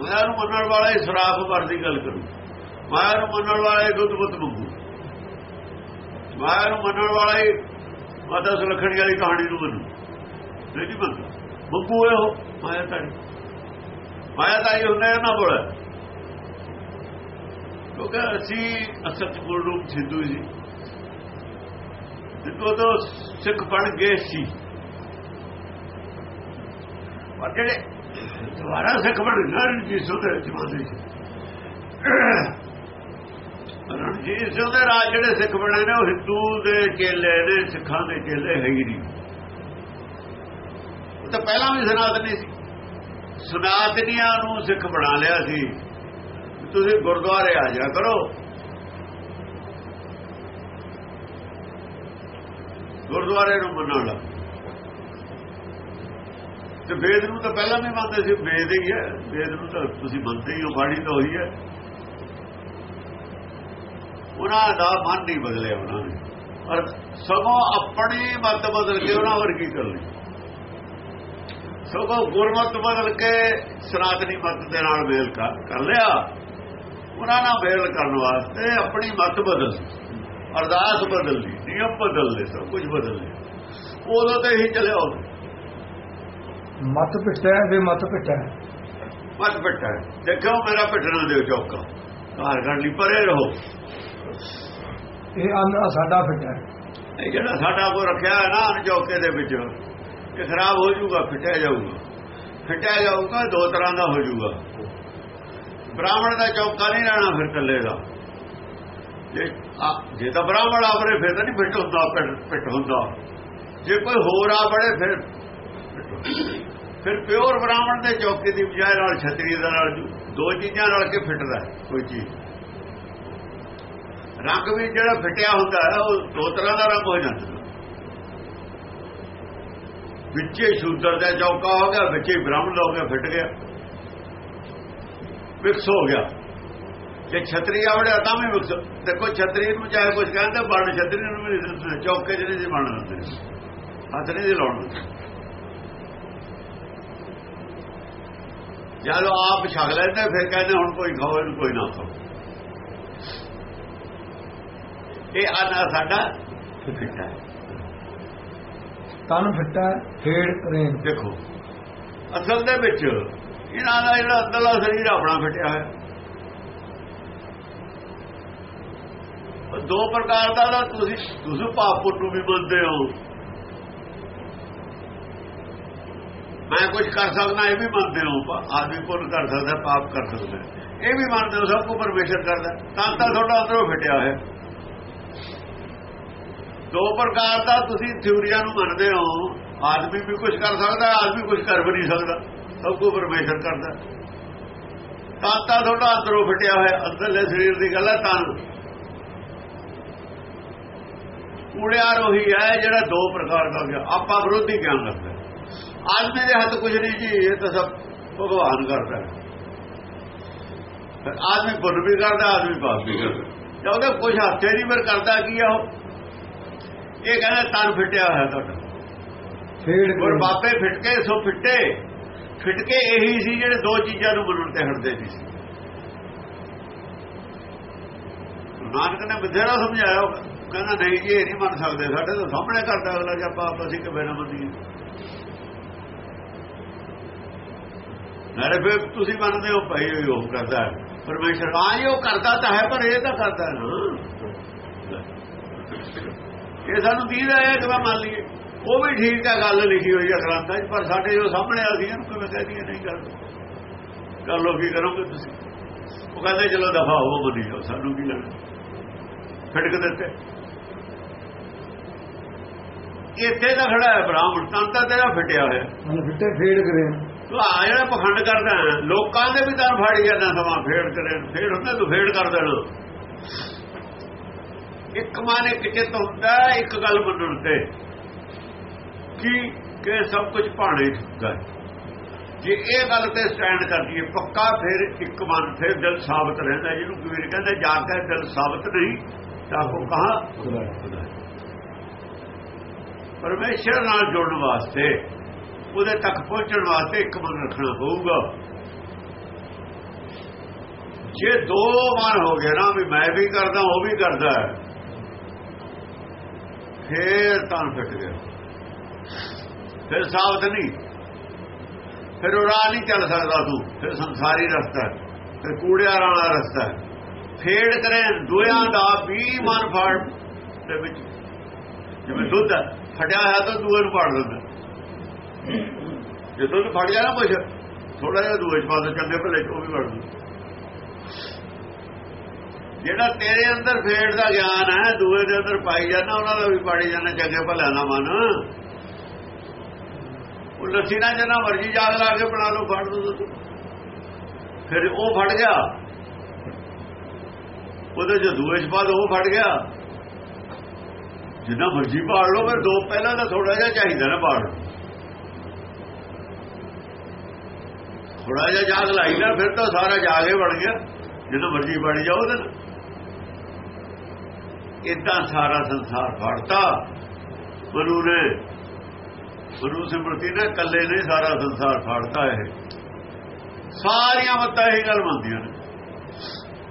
Speaker 2: ਮਾਇਆ ਨੂੰ ਮੰਨਣ ਵਾਲਾ ਹੀ ਸਰਾਫ ਵਰਦੀ ਗੱਲ ਕਰੂ। ਮਾਇਆ ਨੂੰ ਮੰਨਣ ਵਾਲਾ ਹੀ ਦੁੱਧ ਬੁੱਤ ਮੰਗੂ। ਮਾਇਆ ਨੂੰ ਮੰਨਣ ਵਾਲਾ ਹੀ ਮਾਤਾ ਸੁਲੱਖਣੀ ਵਾਲੀ ਕਹਾਣੀ ਨੂੰ ਮੰਨੂ। ਨਹੀਂ ਮੰਨਦਾ ਮੰਗੂ ਇਹੋ ਮਾਇਆ ਧਾਰੀ ਮਾਇਆ ਧਾਰੀ ਹੁੰਦਾ ਨਾ ਬੋਲੇ ਕਿਉਂਕਿ ਅਸੀਂ ਅਸਲ ਗੁਰੂ ਰੂਪ ਸਿੱਧੂ ਜੀ ਜਿੱਦੋਂ ਤੋਂ ਸਿੱਖ ਬਣ ਗਏ ਸੀ। ਪਰ ਜਿਹੜੇ ਦੁਬਾਰਾ ਸਿੱਖ ਬਣ ਗਏ ਰਣਜੀਤ ਸਿੰਘ ਜਮਾਨੇ ਚ ਰਣਜੀਤ ਸਿੰਘ ਦੇ ਰਾਜ ਜਿਹੜੇ ਸਿੱਖ ਬਣੇ ਨੇ, ਉਹ ਹਿੰਦੂ ਦੇ ਚੇਲੇ ਨੇ, ਸਿੱਖਾਂ ਦੇ ਚੇਲੇ ਹੈ ਹੀ ਨਹੀਂ। ਉਹ ਤਾਂ ਪਹਿਲਾਂ ਵੀ ਸਨਾਤਨੀ ਸੀ। ਸਨਾਤਨੀਆਂ ਨੂੰ ਸਿੱਖ ਬਣਾ ਲਿਆ ਸੀ। ਤੁਸੀਂ ਗੁਰਦੁਆਰੇ ਆ ਜਾ ਕਰੋ। ਗੁਰਦੁਆਰੇ ਨੂੰ ਮੰਨਣ ਲੱਗ ਤੇ ਵੇਦ ਨੂੰ ਤਾਂ ਪਹਿਲਾਂ ਵੀ ਮੰਨਦੇ ਸੀ। ਵੇਦ ਹੀ ਹੈ। ਵੇਦ ਨੂੰ ਤਾਂ ਤੁਸੀਂ ਮੰਨਦੇ ਹੀ ਹੋ। ਬਾਣੀ ਤਾਂ ਹੋਈ ਹੈ। ਉਹਨਾਂ ਦਾ ਮਨ ਨਹੀਂ ਬਦਲਿਆ ਉਹਨਾਂ ਨੇ। ਔਰ ਸਗੋਂ ਆਪਣੀ ਮਤ ਬਦਲ ਕੇ ਉਹਨਾਂ ਵਰਗੀ ਕਰ ਲਈ ਸਗੋਂ ਗੁਰਮਤ ਬਦਲ ਕੇ ਸਨਾਤਨੀ ਮਤ ਦੇ ਨਾਲ ਮੇਲ ਕਰ ਲਿਆ। ਉਹਨਾਂ ਨਾਲ ਮੇਲ ਕਰਨ ਵਾਸਤੇ ਆਪਣੀ ਮਤ ਬਦਲ ਅਰਦਾਸ ਬਦਲ ਲਈ ਨਿਯਮ ਬਦਲ ਲਏ ਸਭ ਕੁਝ ਬਦਲ ਲਿਆ। ਉਦੋਂ ਤੇ ਹੀ ਚੱਲਿਆ ਉਹ।
Speaker 1: ਮੱਤ ਪਿੱਟਾ ਹੈ ਵੇ ਮੱਤ ਪਿੱਟਾ ਹੈ?
Speaker 2: ਮਤ ਪਿੱਟਾ ਦੇਖੋ ਮੇਰਾ ਪਿੱਟਣਾ ਦਿਓ ਚੌਕਾ। ਘਰ ਘਰ ਲਈ ਪਰੇ ਰਹੋ।
Speaker 1: ਇਹ ਅੰਨ ਸਾਡਾ ਫਿੱਟਾ
Speaker 2: ਇਹ ਜਿਹੜਾ ਸਾਡਾ ਕੋ ਰੱਖਿਆ ਹੈ ਨਾ ਅਨ ਚੌਕੇ ਦੇ ਵਿੱਚ, ਇਹ ਖਰਾਬ ਹੋ ਜਾਊਗਾ, ਫਿੱਟਿਆ ਜਾਊਗਾ। ਫਿੱਟਿਆ ਜਾਊਗਾ ਦੋ ਤਰ੍ਹਾਂ ਦਾ ਹੋ ਜਾਊਗਾ। ਬ੍ਰਾਹਮਣ ਦਾ ਚੌਕਾ ਨਹੀਂ ਰਹਿਣਾ ਫਿਰ ਇਕੱਲੇ ਦਾ। ਜੇ ਤਾਂ ਬ੍ਰਾਹਮਣ ਆਪਰੇ ਫਿਰ ਤਾਂ ਨਹੀਂ ਫਿੱਟ ਹੁੰਦਾ, ਪਿੱਟ- ਹੁੰਦਾ। ਜੇ ਕੋਈ ਹੋਰ ਆ ਬੜੇ ਫਿਰ ਫਿਰ ਪਿਓਰ ਬ੍ਰਾਹਮਣ ਦੇ ਚੌਕੇ ਦੀ ਬਜਾਏ ਨਾਲ ਛਤਰੀ ਦੇ ਨਾਲ ਦੋ ਚੀਜ਼ਾਂ ਰਲ ਕੇ ਫਿੱਟਦਾ ਕੋਈ ਚੀਜ਼। ਰੰਗ ਵੀ ਜਿਹੜਾ ਫਿੱਟਿਆ ਹੁੰਦਾ ਹੈ ਉਹ ਦੋ ਤਰ੍ਹਾਂ ਦਾ ਰੰਗ ਹੋ ਜਾਂਦਾ। ਵਿੱਚੇ ਸ਼ੂਦਰ ਦਾ ਚੌਕਾ ਹੋ ਗਿਆ ਵਿੱਚੇ ਬ੍ਰਾਹਮਣ ਹੋ ਗਿਆ ਫਿੱਟ ਗਿਆ। ਮਿਕਸ ਹੋ ਗਿਆ। ਜੇ ਛਤਰੀ ਆਵੜਿਆ ਤਾਂ ਵੀ ਮਿਕਸ ਦੇਖੋ ਛਤਰੀ ਨੂੰ ਚਾਹੇ ਕੁਝ ਕਹਿੰਦੇ ਬਣ ਛਤਰੀ ਨੂੰ ਵੀ ਨਹੀਂ ਦਿੰਦੇ, ਚੌਕੇ ਜਿਹੜੇ ਨਹੀਂ ਬਣ ਦਿੰਦੇ ਹੱਥ ਨਹੀਂ ਲਾਉਣ ਦਿੰਦੇ। ਜਦੋਂ ਆਪ ਛਕ ਲੈਂਦੇ ਫਿਰ ਕਹਿੰਦੇ ਹੁਣ ਕੋਈ ਖਾਓ ਇਹਨੂੰ ਕੋਈ ਨਾ ਖਾਓ ਇਹ ਆਨਾ ਸਾਡਾ ਫਿੱਟਾ ਹੈ।
Speaker 1: ਤਨ ਫਿੱਟਾ ਫੇੜ ਕਰੇਨ
Speaker 2: ਦੇਖੋ ਅਸਲ ਦੇ ਵਿੱਚ ਇਹਨਾਂ ਦਾ ਜਿਹੜਾ ਅੰਦਰਲਾ ਸਰੀਰ ਆਪਣਾ ਫਿੱਟਿਆ ਹੈ ਉਹ ਦੋ ਪ੍ਰਕਾਰ ਦਾ ਤਾਂ ਤੁਸੀਂ ਤੁਸੀਂ ਪਾਪ ਪੁੱਤ ਨੂੰ ਵੀ ਮੰਨਦੇ ਹੋ। ਮੈਂ ਕੁਝ ਕਰ ਸਕਦਾ ਇਹ ਵੀ ਮੰਨਦੇ ਹੋ ਪਾ- ਆਦਮੀ ਪੁੰਨ ਕਰ ਸਕਦਾ ਪਾਪ ਕਰ ਸਕਦਾ। ਇਹ ਵੀ ਮੰਨਦੇ ਹੋ ਸਭ ਕੋ ਪਰਮੇਸ਼ਰ ਕਰਦਾ। ਤਾਂ ਤਾਂ ਤੁਹਾਡਾ ਅੰਦਰੋਂ ਫਿੱਟਿਆ ਹੈ ਦੋ ਪ੍ਰਕਾਰ ਦਾ ਤੁਸੀਂ ਥਿਉਰੀਆਂ ਨੂੰ ਮੰਨਦੇ ਹੋ, ਆਦਮੀ ਵੀ ਕੁਝ ਕਰ ਸਕਦਾ, ਆਦਮੀ ਕੁਝ ਕਰ ਵੀ ਨਹੀਂ ਸਕਦਾ, ਸਭ ਕੋ ਪਰਮੇਸ਼ਰ ਕਰਦਾ। ਤਾਂ ਤਾਂ ਤੁਹਾਡਾ ਅੰਦਰੋਂ ਫਟਿਆ ਹੋਇਆ, ਅੰਦਰਲੇ ਸਰੀਰ ਦੀ ਗੱਲ ਹੈ ਤਾਂ। ਉੜਿਆਰ ਉਹੀ ਹੈ, ਜਿਹੜਾ ਦੋ ਪ੍ਰਕਾਰ ਦਾ ਗਿਆ, ਆਪਾਂ ਵਿਰੋਧੀ ਗਿਆਨ ਰੱਖਦਾ ਆਦਮੀ ਦੇ ਹੱਥ ਕੁਝ ਨਹੀਂ ਜੀ, ਇਹ ਤਾਂ ਸਭ ਭਗਵਾਨ ਕਰਦਾ ਆਦਮੀ ਪੁੰਨ ਵੀ ਕਰਦਾ, ਆਦਮੀ ਪਾਪ ਵੀ ਕਰਦਾ। ਜੇ ਉਹਦੇ ਕੁਝ ਹੱਥੇ ਨਹੀਂ, ਫਿਰ ਕਰਦਾ ਕੀ ਆ ਉਹ? ਇਹ ਕਹਿੰਦਾ ਤਨ ਫਿੱਟਿਆ ਹੋਇਆ ਤੁਹਾਡਾ।
Speaker 1: ਫੇੜ ਕਰੇਨ
Speaker 2: ਬਾਪੇ ਫਿੱਟ ਕੇ ਸੋ ਫਿੱਟੇ। ਫਿੱਟ ਕੇ ਇਹੀ ਸੀ ਜਿਹੜੇ ਦੋ ਚੀਜ਼ਾਂ ਨੂੰ ਮੰਨਣ ਤੇ ਹਟਦੇ ਸੀ। ਨਾਨਕ ਨੇ ਬਥੇਰਾ ਸਮਝਾਇਆ ਕਹਿੰਦਾ ਨਹੀਂ ਜੀ ਇਹ ਨਹੀਂ ਮੰਨ ਸਕਦੇ ਸਾਡੇ ਤਾਂ ਸਾਹਮਣੇ ਕਰਦਾ ਅਗਲਾ ਜੇ ਆਪਾਂ ਆਪ ਅਸੀਂ ਕਿਵੇਂ ਨਾ ਮੰਨੀਏ। ਨਾਲੇ ਫਿਰ ਤੁਸੀਂ ਮੰਨਦੇ ਹੋ ਭਾਈ ਉਹ ਕਰਦਾ। ਪਰਮੇਸ਼ਰ ਜੀ ਉਹ ਕਰਦਾ ਤਾਂ ਹੈ ਪਰ ਇਹ ਤਾਂ ਕਰਦਾ ਨਾ। ਇਹ ਸਾਨੂੰ ਦੀਦਾ ਹੈ ਕਿ ਮੈਂ ਮੰਨ ਲਈਏ ਉਹ ਵੀ ਠੀਕ ਹੈ ਗੱਲ ਲਿਖੀ ਹੋਈ ਹੈ ਗ੍ਰੰਥਾਂ 'ਚ ਪਰ ਸਾਡੇ ਜੋ ਸਾਹਮਣੇ ਆ ਸੀ ਇਹਨੂੰ ਕਿਵੇਂ ਕਹਿ ਦਈਏ ਨਹੀਂ ਕਰਦੇ ਕਰ ਲੋ ਕੀ ਕਰੋਗੇ ਤੁਸੀਂ। ਉਹ ਕਹਿੰਦੇ ਚਲੋ ਦਫਾ ਹੋ ਮੰਨੀ ਜਾਓ ਸਾਨੂੰ ਕੀ ਲੈਣਾ ਫਿਟਕ ਦਿੱਤੇ। ਇੱਥੇ ਤਾਂ ਖੜਾ ਹੈ ਬ੍ਰਾਹਮਣ ਤਾਂ ਤਾਂ ਤੇਰਾ ਫਿੱਟਿਆ ਹੋਇਆ।
Speaker 1: ਤਨ ਫਿੱਟੇ ਫੇੜ ਕਰੇਨ
Speaker 2: ਤੂੰ ਆ ਜਿਹੜਾ ਪਖੰਡ ਕਰਦਾ ਲੋਕਾਂ ਦੇ ਵੀ ਤਾਂ ਫਾੜੀ ਜਾਂਦਾ ਸਮਾਂ ਫੇੜ ਕਰੇ ਫੇੜ ਹੁੰਦਾ ਤੂੰ ਫੇੜ ਕਰ ਦੇਣਾ। ਇੱਕ ਮਾਨੇ ਕਿਚਿਤ ਹੁੰਦਾ ਇੱਕ ਗੱਲ ਮੰਨਣ ਤੇ। ਕਿ ਕਿ ਸਭ ਕੁਝ ਭਾਣੇ ਹੁੰਦਾ। ਜੇ ਇਹ ਗੱਲ ਤੇ ਸਟੈਂਡ ਕਰਦੀ ਹੈ ਪੱਕਾ ਫਿਰ ਇੱਕ ਮਨ ਫਿਰ ਦਿਲ ਸਾਬਤ ਰਹਿੰਦਾ ਜਿਹਨੂੰ ਕਬੀਰ ਕਹਿੰਦੇ ਜਾ ਕੇ ਦਿਲ ਸਾਬਤ ਨਹੀਂ ਤਾਂ ਕੋ ਕਹਾ। ਪਰਮੇਸ਼ਰ ਨਾਲ ਜੁੜਨ ਵਾਸਤੇ ਉਹਦੇ ਤੱਕ ਪਹੁੰਚਣ ਵਾਸਤੇ ਇੱਕ ਮਨ ਰੱਖਣਾ ਪਊਗਾ ਜੇ ਦੋ ਮਨ ਹੋ ਗਏ ਨਾ ਵੀ ਮੈਂ ਵੀ ਕਰਦਾ ਉਹ ਵੀ ਕਰਦਾ ਫੇਰ ਤਾਂ ਫਿੱਟ ਗਿਆ। ਫਿਰ ਸਾਬਤ ਨਹੀਂ। ਫਿਰ ਉਹ ਰਾਹ ਨਹੀਂ ਚੱਲ ਸਕਦਾ ਤੂੰ। ਫਿਰ ਸੰਸਾਰੀ ਰਸਤਾ ਫਿਰ ਕੂੜਿਆਂ ਵਾਲਾ ਰਸਤਾ ਹੈ। ਫੇੜ ਕਰੇ ਦੋਆਂ ਦਾ ਵੀ ਮਨ ਫੜ ਦੇ ਵਿੱਚ। ਜਿਵੇਂ ਦੁੱਧ ਫਟਿਆ ਹੋਇਆ ਤਾਂ ਦੂਏ ਨੂੰ ਫੜ ਦਿੰਦਾ। ਜੇ ਦੁੱਧ ਫੜ ਗਿਆ ਨਾ ਕੁਛ ਥੋੜਾ ਜਿਹਾ ਦੂਏ ਚ ਪਾ ਦੇ, ਚੰਗੇ ਭਲੇ ਚ ਉਹ ਵੀ ਫੜ ਦਿੰਦਾ। ਜਿਹੜਾ ਤੇਰੇ ਅੰਦਰ ਫੇੜ ਦਾ ਗਿਆਨ ਹੈ, ਦੂਏ ਦੇ ਅੰਦਰ ਪਾਈ ਜਾਂਦਾ, ਉਹਨਾਂ ਦਾ ਵੀ ਪਾੜੀ ਜਾਂਦਾ, ਚੰਗੇ ਭਲਿਆਂ ਦਾ ਮਨ। ਉਹ ਲੱਸੀ ਨਾਲ ਜਿੰਨਾ ਮਰਜ਼ੀ ਜਾਗ ਲਾ ਕੇ ਬਣਾ ਲਓ, ਫੜ ਦੋ ਤੁਸੀਂ। ਫਿਰ ਉਹ ਫੜ ਗਿਆ। ਉਹਦੇ ਜੋ ਦੂਏ ਚ ਬਾਅਦ ਉਹ ਫੜ ਗਿਆ। ਜਿੰਨਾ ਮਰਜ਼ੀ ਪਾੜ ਲਓ ਫਿਰ ਦੋ ਪਹਿਲਾਂ ਤਾਂ ਥੋੜਾ ਜਿਹਾ ਚਾਹੀਦਾ ਨਾ ਪਾੜ। ਥੋੜਾ ਜਿਹਾ ਜਾਗ ਲਾਈ ਨਾ, ਫਿਰ ਤਾਂ ਸਾਰਾ ਜਾਗੇ ਬਣ ਗਿਆ। ਜਿੰਨਾ ਮਰਜ਼ੀ ਪਾੜੀ ਜਾਓ ਉਹਦੇ ਨਾਲ। ਇਦਾਂ ਸਾਰਾ ਸੰਸਾਰ ਫੜਤਾ। ਮਨੂ ਨੇ ਮਨੂ ਸਿਮਰਤੀ ਨੇ ਇਕੱਲੇ ਨੇ ਸਾਰਾ ਸੰਸਾਰ ਫੜਤਾ ਇਹ। ਸਾਰੀਆਂ ਮੱਤਾਂ ਇਹ ਗੱਲ ਮੰਨਦੀਆਂ ਨੇ।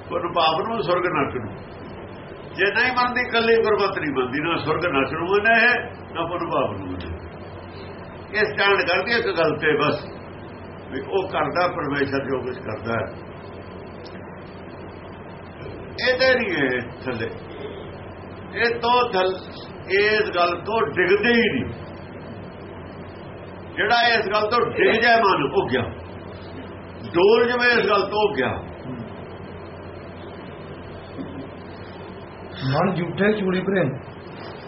Speaker 2: ਪਰ ਭਾਵ ਨੂੰ ਸੁਰਗ ਨਰਕ ਨੂੰ ਜੇ ਨਹੀਂ ਮੰਨਦੀ, ਇਕੱਲੀ ਗੁਰਬਤ ਨਹੀਂ ਮੰਨਦੀ, ਨਾ ਸੁਰਗ ਨਰਕ ਨੂੰ ਮੰਨੇ ਨਾ ਪਰ ਪਾਪ ਨੂੰ ਇਹ ਸਟੈਂਡ ਕਰਦੀ, ਇੱਕ ਗੱਲ ਤੇ ਬਸ, ਵੀ ਉਹ ਕਰਦਾ, ਪਰਮੇਸ਼ਰ ਜੋ ਕੁਝ ਕਰਦਾ ਹੈ। ਇਹਦੇ ਨਹੀਂ ਇਹ ਥੱਲੇ। ਇਹ ਤੋਂ ਥਲ ਇਸ ਗੱਲ ਤੋਂ ਡਿੱਗਦੇ ਹੀ ਨਹੀਂ। ਜਿਹੜਾ ਇਸ ਗੱਲ ਤੋਂ ਡਿੱਗ ਜਾਏ ਮਨ ਉਹ ਗਿਆ। ਡੋਲ ਜਵੇਂ ਇਸ ਗੱਲ ਤੋਂ ਗਿਆ।
Speaker 1: ਮਨ ਝੂਠੇ ਚੂੜੀ ਭਰੇ?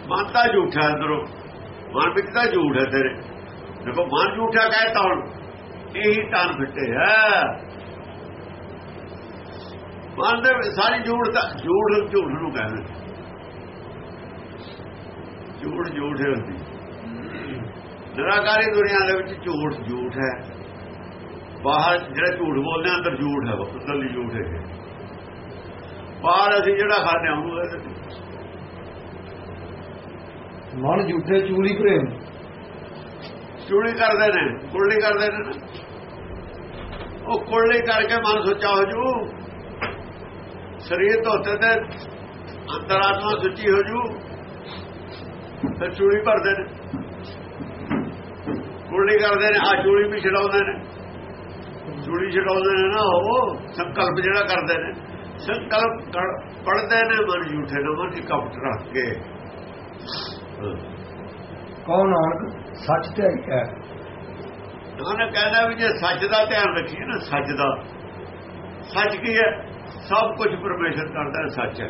Speaker 2: ਮਨ ਤਾਂ ਝੂਠਾ ਅੰਦਰੋਂ। ਮਨ ਵਿੱਚ ਤਾਂ ਹੈ ਤੇਰੇ। ਦੇਖੋ ਮਨ ਝੂਠਾ ਕਹਿਤਾ ਹੁਣ। ਇਹੀ ਤਨ ਫਿੱਟੇ ਹੈ। ਮਨ ਦੇ ਸਾਰੀ ਝੂਠ ਤਾਂ ਝੂਠ ਝੂਠ ਨੂੰ ਕਹਿੰਦੇ ਝੂਠ ਝੂਠ ਹੈ ਹੁੰਦੀ ਨਿਰਾਕਾਰੀ ਦੁਨੀਆ ਦੇ ਵਿੱਚ ਝੂਠ ਝੂਠ ਹੈ ਬਾਹਰ ਜਿਹੜਾ ਝੂਠ ਬੋਲਦੇ ਆ, ਅੰਦਰ ਝੂਠ ਹੈ ਅੰਦਰਲੀ ਝੂਠ ਹੈ ਬਾਹਰ ਅਸੀਂ ਜਿਹੜਾ ਖਾਣੇ ਆਉਂਦੇ
Speaker 1: ਮਨ ਝੂਠੇ ਚੂੜੀ ਪ੍ਰੇਮ
Speaker 2: ਚੂੜੀ ਕਰਦੇ ਨੇ ਕੁਰਲੀ ਕਰਦੇ ਨੇ ਨਾ। ਉਹ ਕੁਰਲੀ ਕਰਕੇ ਮਨ ਸੁੱਚਾ ਹੋ ਜੂ ਸਰੀਰ ਧੋਤੇ ਤੇ ਅੰਤਰਾਤਮਾ ਸੁੱਚੀ ਹੋ ਜੂ ਤੇ ਚੂੜੀ ਭਰਦੇ ਨੇ। ਕੁਰਲੀ ਕਰਦੇ ਨੇ ਆ ਚੂੜੀ ਵੀ ਛਡਾਉਂਦੇ ਨੇ। ਚੂੜੀ ਛਡਾਉਂਦੇ ਨੇ ਨਾ ਉਹ ਸੰਕਲਪ ਜਿਹੜਾ ਕਰਦੇ ਨੇ। ਸੰਕਲਪ ਪੜਦੇ ਨੇ ਮਨ ਝੂਠੇ ਨਾ ਮਨ ਕਪਟ ਰੱਖ ਕੇ।
Speaker 1: ਕਹੋ ਨਾਨਕ? ਸੱਚ ਤੇ ਹੈ
Speaker 2: ਉਹਨੇ ਕਹਿੰਦਾ ਵੀ ਜੇ ਸੱਚ ਦਾ ਧਿਆਨ ਰੱਖੀਏ ਨਾ ਸੱਚ ਦਾ। ਸੱਚ ਕੀ ਹੈ? ਸਭ ਕੁਝ ਪਰਮੇਸ਼ਰ ਕਰਦਾ ਹੈ ਸੱਚ ਹੈ।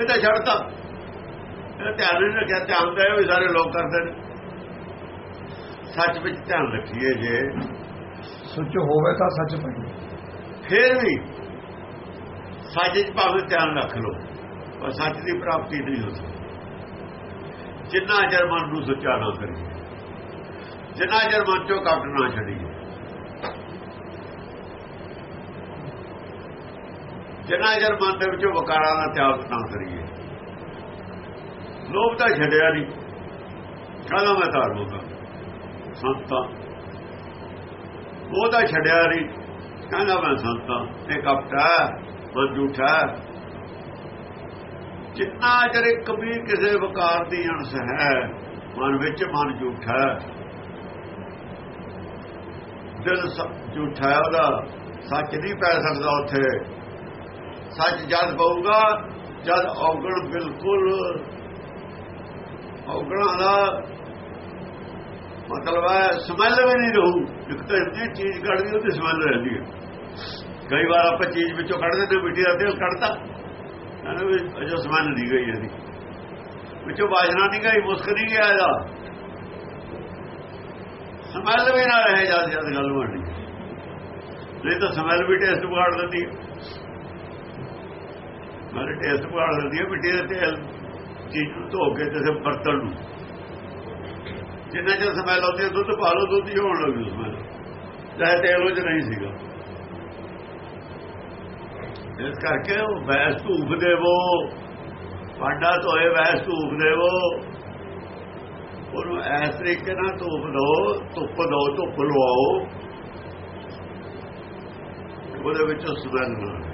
Speaker 2: ਇਹ ਤਾਂ ਛੱਡਤਾ। ਇਹ ਧਿਆਨ ਨਹੀਂ ਰੱਖਿਆ ਧਿਆਨ ਤਾਂ ਇਹ ਵੀ ਸਾਰੇ ਲੋਕ ਕਰਦੇ ਨੇ। ਸੱਚ ਵਿੱਚ ਧਿਆਨ ਰੱਖੀਏ ਜੇ।
Speaker 1: ਸੁੱਚ ਹੋਵੇ ਤਾਂ ਸੱਚ ਪਈ
Speaker 2: ਫੇਰ ਵੀ ਸੱਚ 'ਚ ਭਾਵੇਂ ਧਿਆਨ ਰੱਖ ਲਓ ਪਰ ਸੱਚ ਦੀ ਪ੍ਰਾਪਤੀ ਨਹੀਂ ਹੋ ਸਕਦੀ। ਜਿੰਨਾ ਚਿਰ ਮਨ ਨੂੰ ਸੱਚਾ ਨਾ ਕਰੀਏ ਜਿੰਨਾ ਚਿਰ ਮਨ ਚੋਂ ਕਪਟ ਨਾ ਛੱਡੀਏ। ਜਿੰਨਾ ਚਿਰ ਮਨ ਦੇ ਵਿੱਚੋਂ ਵਿਕਾਰਾਂ ਦਾ ਤਿਆਗ ਨਾ ਕਰੀਏ ਲੋਭ ਤਾਂ ਛੱਡਿਆ ਨਹੀਂ। ਕਹਿੰਦਾ ਮੈਂ ਧਾਰਮਿਕ ਹਾਂ ਸੰਤਾਂ। ਉਹ ਤਾਂ ਛੱਡਿਆ ਨਹੀਂ। ਕਹਿੰਦਾ ਮੈਂ ਸੰਤਾਂ। ਇਹ ਕਪਟਾ ਮਨ ਝੂਠਾ ਜਿੰਨਾ ਚਿਰ ਇੱਕ ਕਿਸੇ ਵਿਕਾਰ ਦੀ ਅਣਸ ਹੈ, ਮਨ ਵਿੱਚ ਮਨ ਝੂਠਾ ਦਿਲ ਸ- ਝੂਠਾ ਉਹਦਾ। ਸੱਚ ਨਹੀਂ ਪੈ ਸਕਦਾ ਉੱਥੇ। ਸੱਚ ਜਦ ਪਊਗਾ, ਜਦ ਔਗਣ ਬਿਲਕੁਲ ਔਗਣਾਂ ਦਾ ਮਤਲਬ ਹੈ ਸਮੈਲ ਵੀ ਨਹੀਂ ਰਹੂ। ਇੱਕ ਤਾਂ ਇੰਨੀ ਚੀਜ਼ ਕੱਢਦੀ ਉਹਦੀ ਸਮੈਲ ਰਹਿੰਦੀ ਹੈ। ਕਈ ਵਾਰ ਆਪਾਂ ਚੀਜ਼ ਵਿੱਚੋਂ ਕੱਢ ਦਿੰਦੇ, ਮਿੱਟੀ ਦਾ ਤੇਲ ਕੱਢਤਾ। ਕਹਿੰਦੇ ਵੀ ਅਜੋ ਸਮੈਲ ਨਹੀਂ ਗਈ ਇਹਦੀ। ਵਿੱਚੋਂ ਬਾਜਣਾ ਨਹੀਂ ਗਈ, ਮੁਸਕ ਨਹੀਂ ਗਿਆ ਇਹਦਾ। ਸਮੈਲ ਵੀ ਨਾ ਰਹੇ ਜਦ ਜਦ ਗੱਲ ਬਣਨੀ ਨਹੀਂ ਤਾਂ ਸਮੈਲ ਵੀ ਟੇਸਟ ਵਿਗਾੜ ਦਿੰਦੀ ਹੈ। ਮਾਰੇ ਟੇਸਟ ਵਿਗਾੜ ਦਿੰਦੀ ਹੈ, ਮਿੱਟੀ ਦਾ ਤੇਲ ਚੀਜ਼ ਨੂੰ ਧੋ ਕੇ ਕਿਸੇ ਬਰਤਨ ਨੂੰ। ਜਿੰਨਾ ਚਿਰ ਸਮੈਲ ਆਉਂਦੀ ਹੈ, ਦੁੱਧ ਪਾ ਲਓ, ਦੁੱਧ ਹੀ ਹੋਣ ਲੱਗ ਜੂ ਸਮੈਲ। ਚਾਹੇ ਤੇਲ ਉਹ ਨਹੀਂ ਸੀਗਾ। ਇਸ ਕਰਕੇ ਉਹ ਵੈਸ ਧੂਪ ਦੇਵੋ। ਭਾਂਡਾ ਧੋਏ, ਵੈਸ ਧੂਪ ਦੇਵੋ। ਉਹਨੂੰ ਇਸ ਤਰੀਕੇ ਨਾਲ ਧੂਪ ਦੋ ਧੁੱਪ ਦੋ ਧੁੱਪ ਲਵਾਓ। ਉਹਦੇ ਵਿੱਚੋਂ ਸਮੈਲ ਨਾ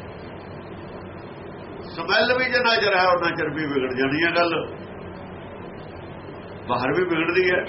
Speaker 2: ਸਮੈਲ ਵੀ ਜਿੰਨਾ ਚਿਰ ਹੈ, ਉਹਨਾਂ ਚਿਰ ਵੀ ਵਿਗੜ ਜਾਣੀ ਹੈ ਗੱਲ। ਬਾਹਰ ਵੀ ਵਿਗੜਦੀ ਹੈ।